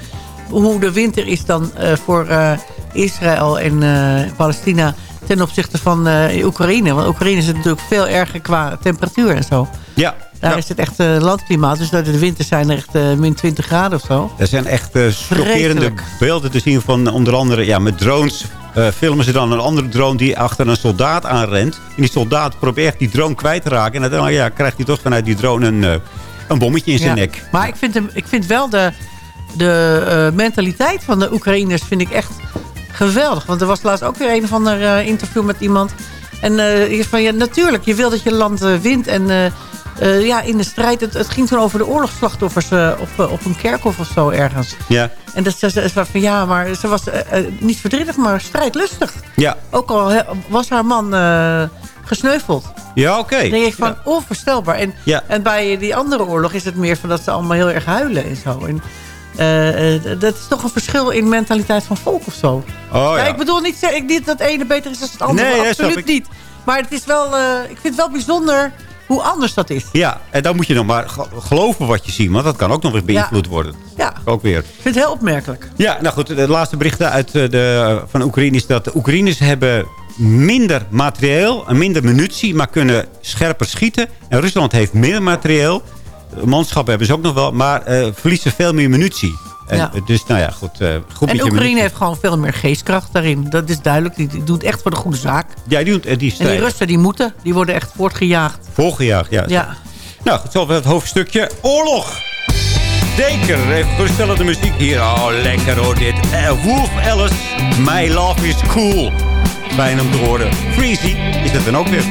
hoe de winter is dan eh, voor eh, Israël en eh, Palestina... ten opzichte van Oekraïne. Want Oekraïne is natuurlijk veel erger qua temperatuur en zo. Ja. Daar ja. is het echt landklimaat. Dus dat de winters zijn er echt min 20 graden of zo. Er zijn echt Vreselijk. beelden te zien van onder andere ja, met drones. filmen ze dan een andere drone die achter een soldaat aanrent. En die soldaat probeert die drone kwijt te raken. En uiteindelijk ja, krijgt hij toch vanuit die drone een, een bommetje in zijn Ja. nek. Maar ik vind, hem, ik vind wel de, de eh, mentaliteit van de Oekraïners vind ik echt geweldig. Want er was laatst ook weer een of ander eh, interview met iemand. En is van, ja, natuurlijk, je wil dat je land wint. En ja, in de strijd, het, het ging toen over de oorlogsslachtoffers op, op een kerkhof of zo ergens. Ja. En dat ze, ze was van, ja, maar ze was niet verdrietig, maar strijdlustig. Ja. Ook al he- was haar man gesneuveld. Ja, oké. Dan denk ik van, onvoorstelbaar. En, Ja. en bij die andere oorlog is het meer van dat ze allemaal heel erg huilen en zo. En, eh, eh, dat is toch een verschil in mentaliteit van volk of zo. Oh, ja. ik bedoel niet, ik niet dat het ene beter is dan het andere. Nee, absoluut ik. niet. Maar het is wel, eh, ik vind het wel bijzonder hoe anders dat is. Ja, en dan moet je nog maar ge- geloven wat je ziet. Want dat kan ook nog weer beïnvloed worden. Ja. Ook weer. Ik vind het heel opmerkelijk. Ja, nou goed. De laatste berichten uit de, van Oekraïne is dat de Oekraïners hebben minder materieel en minder munitie, maar kunnen scherper schieten. En Rusland heeft meer materieel. Manschappen hebben ze ook nog wel, maar eh, verliezen veel meer munitie. En, Ja. Dus nou ja, goed. eh, goed En Oekraïne munitie. heeft gewoon veel meer geestkracht daarin. Dat is duidelijk. Die, die doet echt voor de goede zaak. Ja, die, doet- eh, die En die. Russen die moeten. Die worden echt voortgejaagd. Volgejaagd, ja. Ja. Nou, goed, zo het hoofdstukje oorlog. Zeker, even geruststellende muziek hier. Oh, lekker hoor dit. Wolf Alice, My Love is Cool. Fijn om te horen. Freezy is het dan ook weer.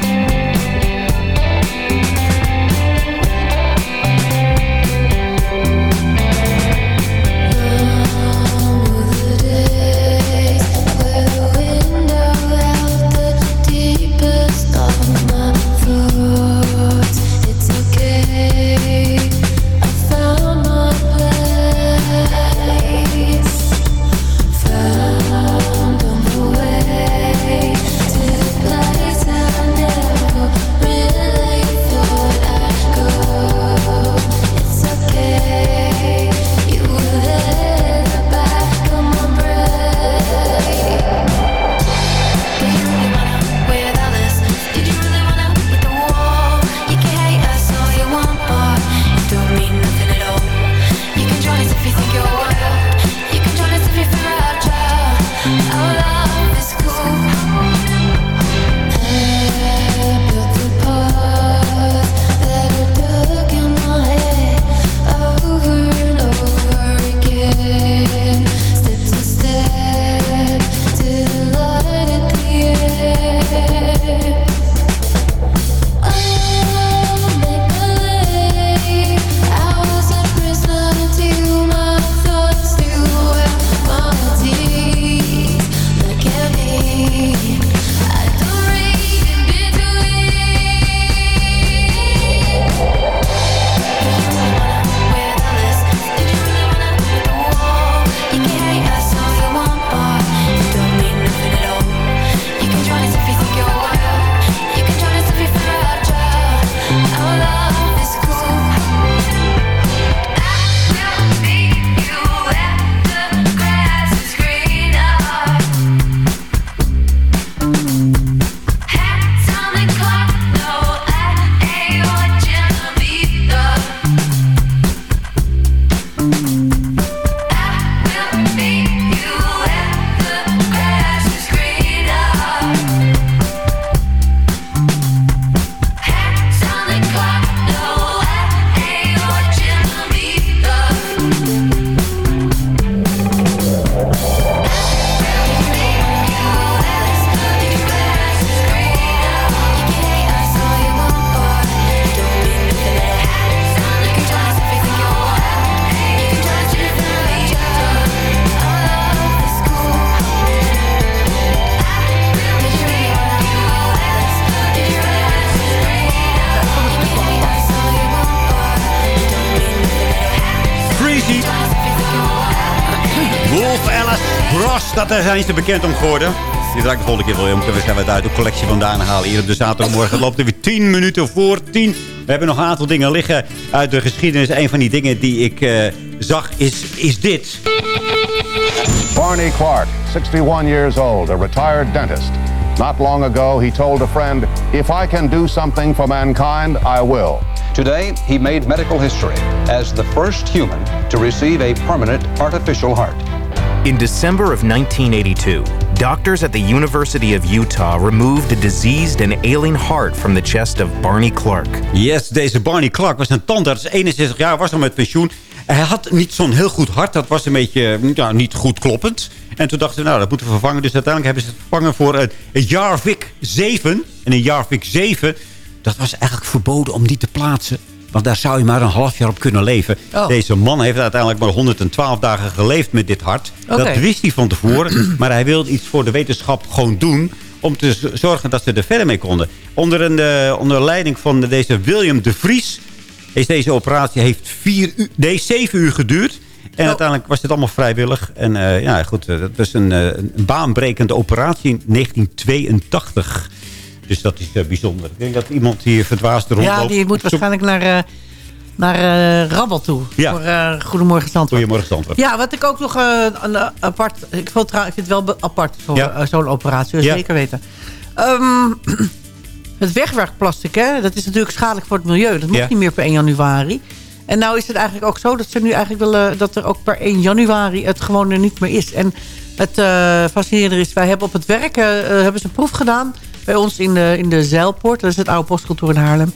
Zijn ze bekend om geworden. Die draait de volgende keer wel. We moeten we uit de collectie vandaan halen hier op de zaterdagmorgen. Het loopt er weer 10 minuten voor 10. We hebben nog een aantal dingen liggen uit de geschiedenis. Een van die dingen die ik eh, zag is, is dit. Barney Clark, 61 years old, a retired dentist. Not long ago, he told a friend, If I can do something for mankind, I will. Today, he made medical history as the first human to receive a permanent artificial heart. In December of 1982, doctors at the University of Utah removed a diseased and ailing heart from the chest of Barney Clark. Yes, deze Barney Clark was een tandarts, 61 jaar, was al met pensioen. Hij had niet zo'n heel goed hart, dat was een beetje nou, niet goed kloppend. En toen dachten we, nou, dat moeten we vervangen. Dus uiteindelijk hebben ze het vervangen voor een, een Jarvik 7. En een Jarvik 7, dat was eigenlijk verboden om die te plaatsen. Want daar zou je maar een half jaar op kunnen leven. Oh. Deze man heeft uiteindelijk maar 112 dagen geleefd met dit hart. Dat wist hij van tevoren. maar hij wilde iets voor de wetenschap gewoon doen. Om te zorgen dat ze er verder mee konden. Onder, een, eh, onder leiding van deze William de Vries. Is deze operatie heeft vier uur, nee, zeven uur geduurd. En uiteindelijk was dit allemaal vrijwillig. En eh, ja, goed, eh, dat was een, een baanbrekende operatie in 1982. Dus dat is eh, bijzonder. Ik denk dat iemand hier verdwaasd rondloopt. Ja, die moet waarschijnlijk naar, eh, naar Rabbel toe. Ja. Voor Goedemorgen Zandvoort. Goedemorgen, Zandvoort. Ja, wat ik ook nog een apart... Ik, vond, trouw- ik vind het wel apart, Ja. eh, zo'n operatie. Ja. zeker weten. Ehm, het wegwerkplastic, hè, dat is natuurlijk schadelijk voor het milieu. Dat moet Ja. niet meer per 1 januari. En nou is het eigenlijk ook zo dat ze nu eigenlijk willen... dat er ook per 1 januari het gewoon er niet meer is. En het fascinerende is, wij hebben op het werk hebben ze een proef gedaan... bij ons in de, in de Zeilpoort. Dat is het oude postkantoor in Haarlem.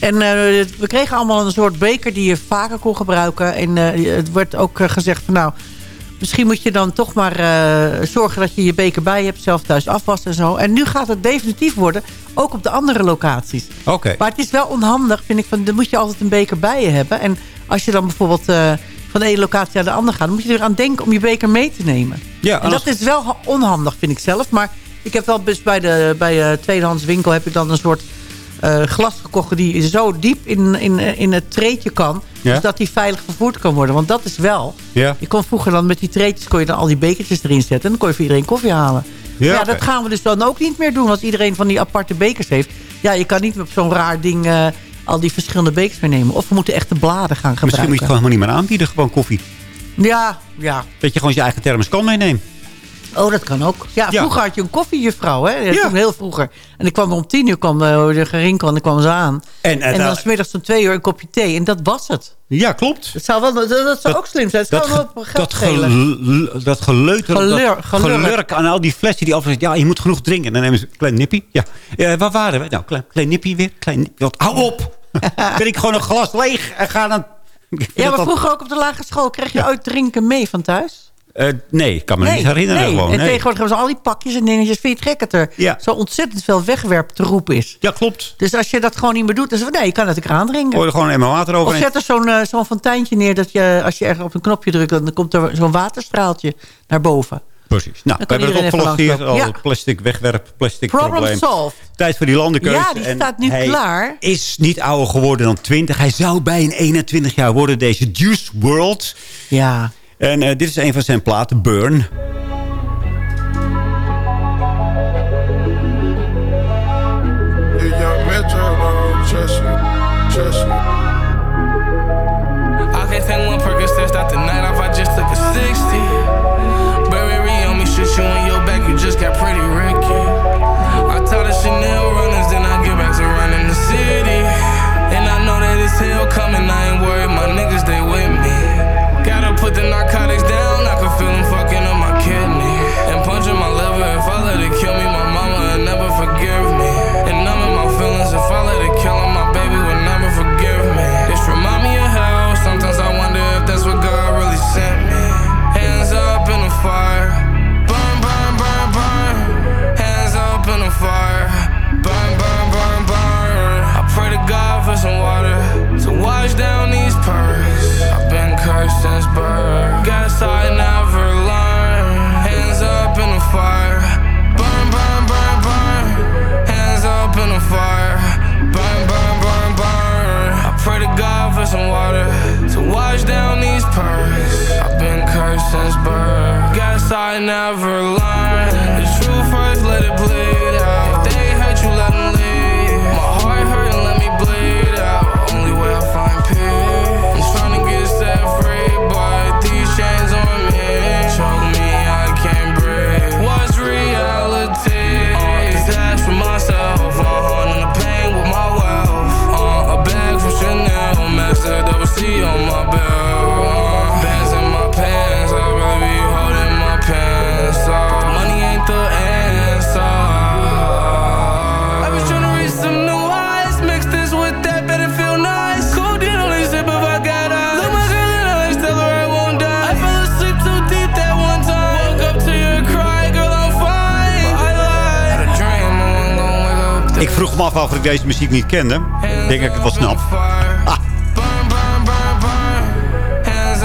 En eh, we kregen allemaal een soort beker die je vaker kon gebruiken. En eh, het werd ook eh, gezegd van nou... Misschien moet je dan toch maar zorgen dat je je beker bij hebt. Zelf thuis afwassen en zo. En nu gaat het definitief worden. Ook op de andere locaties. Oké. Maar het is wel onhandig, vind ik. Van, dan moet je altijd een beker bij je hebben. En als je dan bijvoorbeeld van de ene locatie naar de andere gaat... dan moet je eraan denken om je beker mee te nemen. Ja, en dat is wel ha- onhandig, vind ik zelf. Maar ik heb wel dus bij de bij de tweedehands winkel... heb ik dan een soort eh, glas gekocht... die zo diep in, in, in het treetje kan... Ja. Dus dat die veilig vervoerd kan worden. Want dat is wel... Ja. Je kon vroeger dan met die treetjes kon je dan al die bekertjes erin zetten. En dan kon je voor iedereen koffie halen. Ja, dat gaan we dus dan ook niet meer doen. Als iedereen van die aparte bekers heeft. Ja, je kan niet op zo'n raar ding eh, al die verschillende bekers meenemen. Of we moeten echt de bladen gaan gebruiken. Misschien moet je het gewoon helemaal niet meer aanbieden, gewoon koffie. Ja, ja. Dat je gewoon je eigen thermos kan meenemen. Oh, dat kan ook. Ja, Ja. vroeger had je een koffiejuffrouw, hè? Ja. Ja. Toen heel vroeger. En ik kwam er om tien uur, kwam eh, de gerinkel en dan kwam ze aan. En, En, eh, dan smiddags om twee uur een kopje thee. En dat was het. Ja, klopt. Dat zou, wel, dat, dat zou ook slim zijn. Zou dat, wel op dat, schelen. gel- dat geleuter, dat gelurk. gelurk aan al die flessen die altijd ja, je moet genoeg drinken. En dan nemen ze een klein nippie. Ja, Eh, waar waren we? Nou, klein, klein nippie weer. Klein, wat, hou op! Ben ik gewoon een glas leeg en ga dan... Ja, dat maar vroeger ook op de lagere school kreeg je ooit drinken mee van thuis? Eh, nee, ik kan me niet herinneren nee. gewoon. En nee. tegenwoordig hebben ze al die pakjes en dingetjes. Vind je het gek dat er Ja. zo ontzettend veel wegwerptroep is? Ja, klopt. Dus als je dat gewoon niet meer doet, dan nee, je kan het eraan drinken. Gooi er gewoon eenmaal water Of over. zet er zo'n eh, zo'n fonteintje neer dat je, als je ergens op een knopje drukt, dan komt er zo'n waterstraaltje naar boven. Precies. Nou, we hebben het opgelost hier. Al plastic wegwerp, plastic Problem probleem. solved. Tijd voor die landenkeuze. Ja, die staat nu hij klaar. is niet ouder geworden dan 20. Hij zou bij een 21 jaar worden, deze Juice World. Ja. En eh, dit is een van zijn platen, Burn. Deze muziek niet kende. Denk ik het wel snap.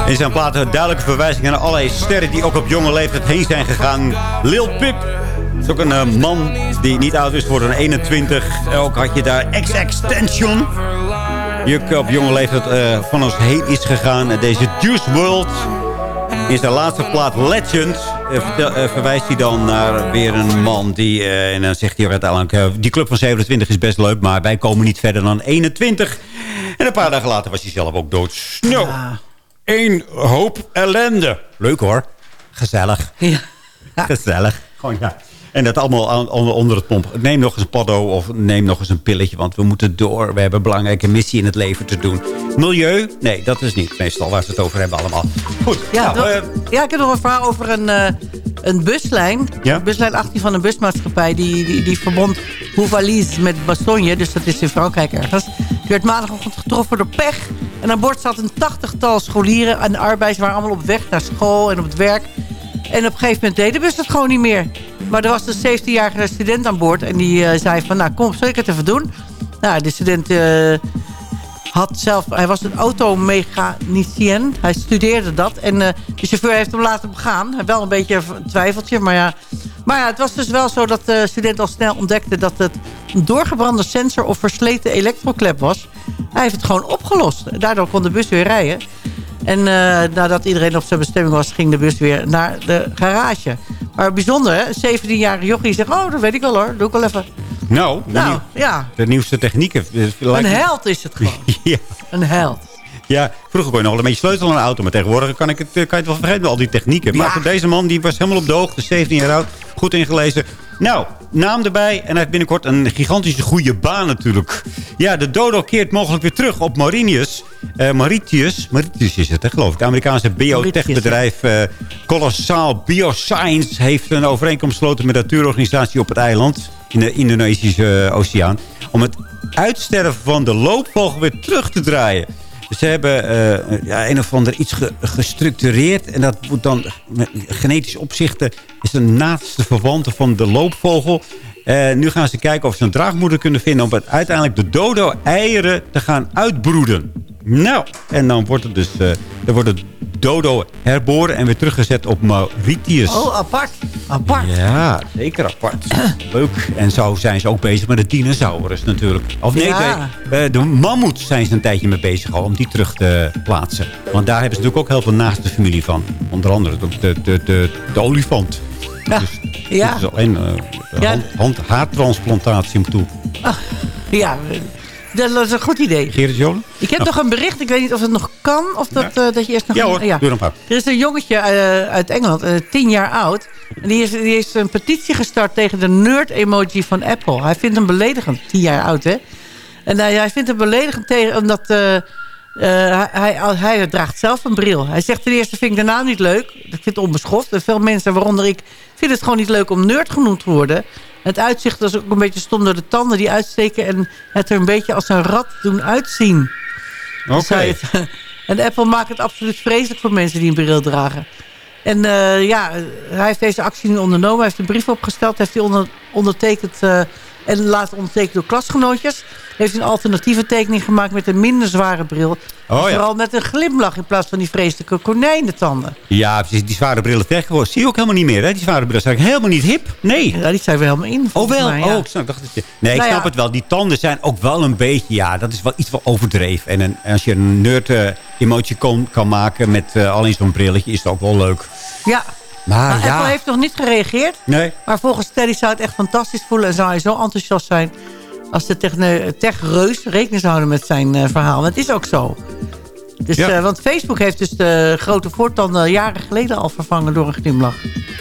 In zijn platen duidelijke verwijzingen naar allerlei sterren... die ook op jonge leeftijd heen zijn gegaan. Lil Pip is ook een eh, man die niet oud is voor een 21. Ook had je daar X-Extension. Die op jonge leeftijd eh, van ons heen is gegaan. Deze Juice World in zijn laatste plaat Legend eh, eh, verwijst hij dan naar weer een man die... eh, en dan zegt hij uiteindelijk... die club van 27 is best leuk, maar wij komen niet verder dan 21. En een paar dagen later was hij zelf ook dood. Nou, één hoop ellende. Leuk hoor. Gezellig. Ja. Gezellig. Gewoon ja. En dat allemaal onder het pomp. Neem nog eens een paddo of neem nog eens een pilletje. Want we moeten door. We hebben een belangrijke missie in het leven te doen. Milieu? Nee, dat is niet meestal waar ze het over hebben allemaal. Goed. Ja, nou, eh, ja, ik heb nog een verhaal over een, eh, een buslijn. Ja? Buslijn 18 van een busmaatschappij. Die, die, die verbond Houvalise met Bastogne. Dus dat is in Frankrijk ergens. Die werd maandagochtend getroffen door pech. En aan boord zat een tachtigtal scholieren en arbeiders. waren allemaal op weg naar school en op het werk. En op een gegeven moment deed de bus het gewoon niet meer. Maar er was een 17-jarige student aan boord. En die eh, zei van, nou kom, zal ik het even doen? Nou, de student... eh, had zelf, hij was een automechanicien. Hij studeerde dat. En eh, de chauffeur heeft hem laten begaan. Wel een beetje een twijfeltje. Maar ja, maar ja, het was dus wel zo dat de student al snel ontdekte... dat het een doorgebrande sensor of versleten elektroklep was. Hij heeft het gewoon opgelost. Daardoor kon de bus weer rijden. En eh, nadat iedereen op zijn bestemming was... ging de bus weer naar de garage. Maar bijzonder, hè? Een 17-jarige jochie zegt... oh, dat weet ik wel hoor, doe ik wel even. nou, de, Nou, nieuw- ja, de nieuwste technieken. eh, een held is het gewoon. ja. Een held. Ja, vroeger kon je nog wel een beetje sleutelen aan een auto. Maar tegenwoordig kan, ik het, eh, kan je het wel vergeten, al die technieken. Maar voor deze man, die was helemaal op de hoogte. 17 jaar oud, goed ingelezen. Nou, naam erbij. En hij heeft binnenkort een gigantische goede baan natuurlijk. Ja, de dodo keert mogelijk weer terug op Mauritius. Eh, Mauritius, Mauritius is het, hè, geloof ik. Het Amerikaanse biotechbedrijf eh Colossaal Bioscience... heeft een overeenkomst gesloten met de natuurorganisatie op het eiland... in de Indonesische eh, Oceaan... om het uitsterven van de loopvogel weer terug te draaien. Ze hebben eh, ja, een of ander iets ge- gestructureerd. En dat moet dan met genetisch opzichten... is een naaste verwante van de loopvogel. Eh, nu gaan ze kijken of ze een draagmoeder kunnen vinden... om uiteindelijk de dodo-eieren te gaan uitbroeden. Nou, en dan wordt het dus... eh dan wordt het dodo herboren en weer teruggezet op Mauritius. Oh, apart. Apart. Ja, zeker apart. Leuk. En zo zijn ze ook bezig met de dinosaurus natuurlijk. Of nee, Ja. de, eh, de mammoet zijn ze een tijdje mee bezig al om die terug te plaatsen. Want daar hebben ze natuurlijk ook heel veel naaste familie van. Onder andere de, de, de, de, de olifant. Ja. Dus ja. is alleen eh, Ja. hand, hand, haartransplantatie om toe. Ja, dat is een goed idee. Gerrit Jolen? Ik heb nog een bericht. Ik weet niet of het nog kan. Of dat, eh, dat je eerst nog... Ja hoor, doe maar. Er is een jongetje eh, uit Engeland, tien jaar oud. En die, is, die heeft een petitie gestart tegen de nerd-emoji van Apple. Hij vindt hem beledigend. Tien jaar oud, hè? En hij, hij vindt hem beledigend tegen, omdat... eh, hij, hij, hij draagt zelf een bril. Hij zegt ten eerste vind ik de naam niet leuk. Ik vind het onbeschoft. En veel mensen, waaronder ik, vinden het gewoon niet leuk om nerd genoemd te worden. Het uitzicht is ook een beetje stom door de tanden die uitsteken... en het er een beetje als een rat doen uitzien. Oké. Zei het. En Apple maakt het absoluut vreselijk voor mensen die een bril dragen. En eh, ja, hij heeft deze actie nu ondernomen. Hij heeft een brief opgesteld. Heeft hij onder, ondertekend eh, en laten ondertekenen door klasgenootjes. Heeft een alternatieve tekening gemaakt met een minder zware bril. Oh, ja. Vooral met een glimlach in plaats van die vreselijke konijnentanden. Ja, precies. Die zware brillen tegenwoordig zie je ook helemaal niet meer. Hè? Die zware brillen zijn helemaal niet hip. Nee. Ja, die zijn we helemaal in. Oh wel, mij, ja. oh, ik snap, dacht dat Nee, ik Nou snap het wel. Die tanden zijn ook wel een beetje... Ja, dat is wel iets wel overdreven. En een, als je een nerd eh, emoji kan, maken met eh, alleen zo'n brilletje... is het ook wel leuk. Ja, Maar Nou, ja. Apple heeft nog niet gereageerd. Nee. Maar volgens Teddy zou het echt fantastisch voelen. En zou hij zo enthousiast zijn als de tech-reus rekening zou houden met zijn eh, verhaal. Want het is ook zo. Dus, Ja. eh, want Facebook heeft dus de grote voortanden jaren geleden al vervangen door een glimlach.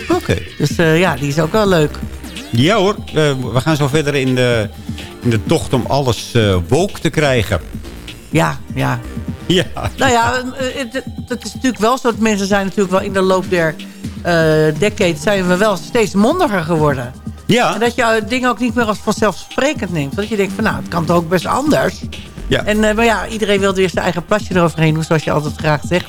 Oké. Dus eh, ja, die is ook wel leuk. Ja hoor, we gaan zo verder in de, in de tocht om alles woke te krijgen. Ja, ja. Ja. Nou ja, het, het is natuurlijk wel zo dat mensen zijn natuurlijk wel in de loop der decade zijn we wel steeds mondiger geworden. Ja. En dat je dingen ook niet meer als vanzelfsprekend neemt. Dat je denkt van nou, het kan toch ook best anders. Ja. En, eh, maar ja, iedereen wil weer zijn eigen plasje eroverheen doen, zoals je altijd graag zegt.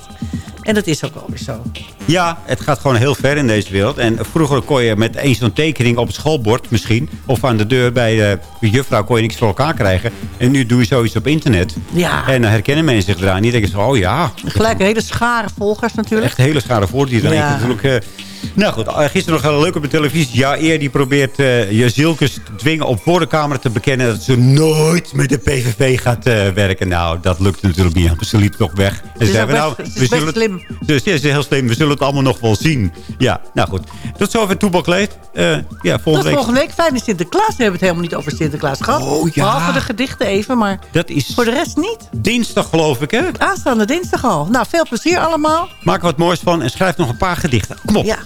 En dat is ook wel weer zo. Ja, het gaat gewoon heel ver in deze wereld. En vroeger kon je met één zo'n tekening op het schoolbord misschien... of aan de deur bij de juffrouw kon je niks voor elkaar krijgen. En nu doe je zoiets op internet. Ja. En dan herkennen mensen zich eraan. Die denken zo, oh ja, Gelijk een hele schare volgers natuurlijk. echt een hele schade voor die dan Ja. denken natuurlijk... eh, nou goed, eh, gisteren nog leuk op de televisie. Ja, eer die probeert eh je Zilkes te dwingen op woordenkamer te bekennen... dat ze nooit met de PVV gaat eh, werken. Nou, dat lukt natuurlijk niet. Ze liep toch weg. En best- nou, we zullen, slim. Dus ja, is heel slim. We zullen het allemaal nog wel zien. Ja, nou goed. Tot zover Toebakleed. Eh ja, Tot volgende week. volgende week. Fijne Sinterklaas. We hebben het helemaal niet over Sinterklaas gehad. Oh, ja. Behalve de gedichten even, maar Dat is voor de rest niet. dinsdag geloof ik, hè? Aanstaande dinsdag al. Nou, veel plezier allemaal. Maak er wat moois van en schrijf nog een paar gedichten. Kom op, Ja.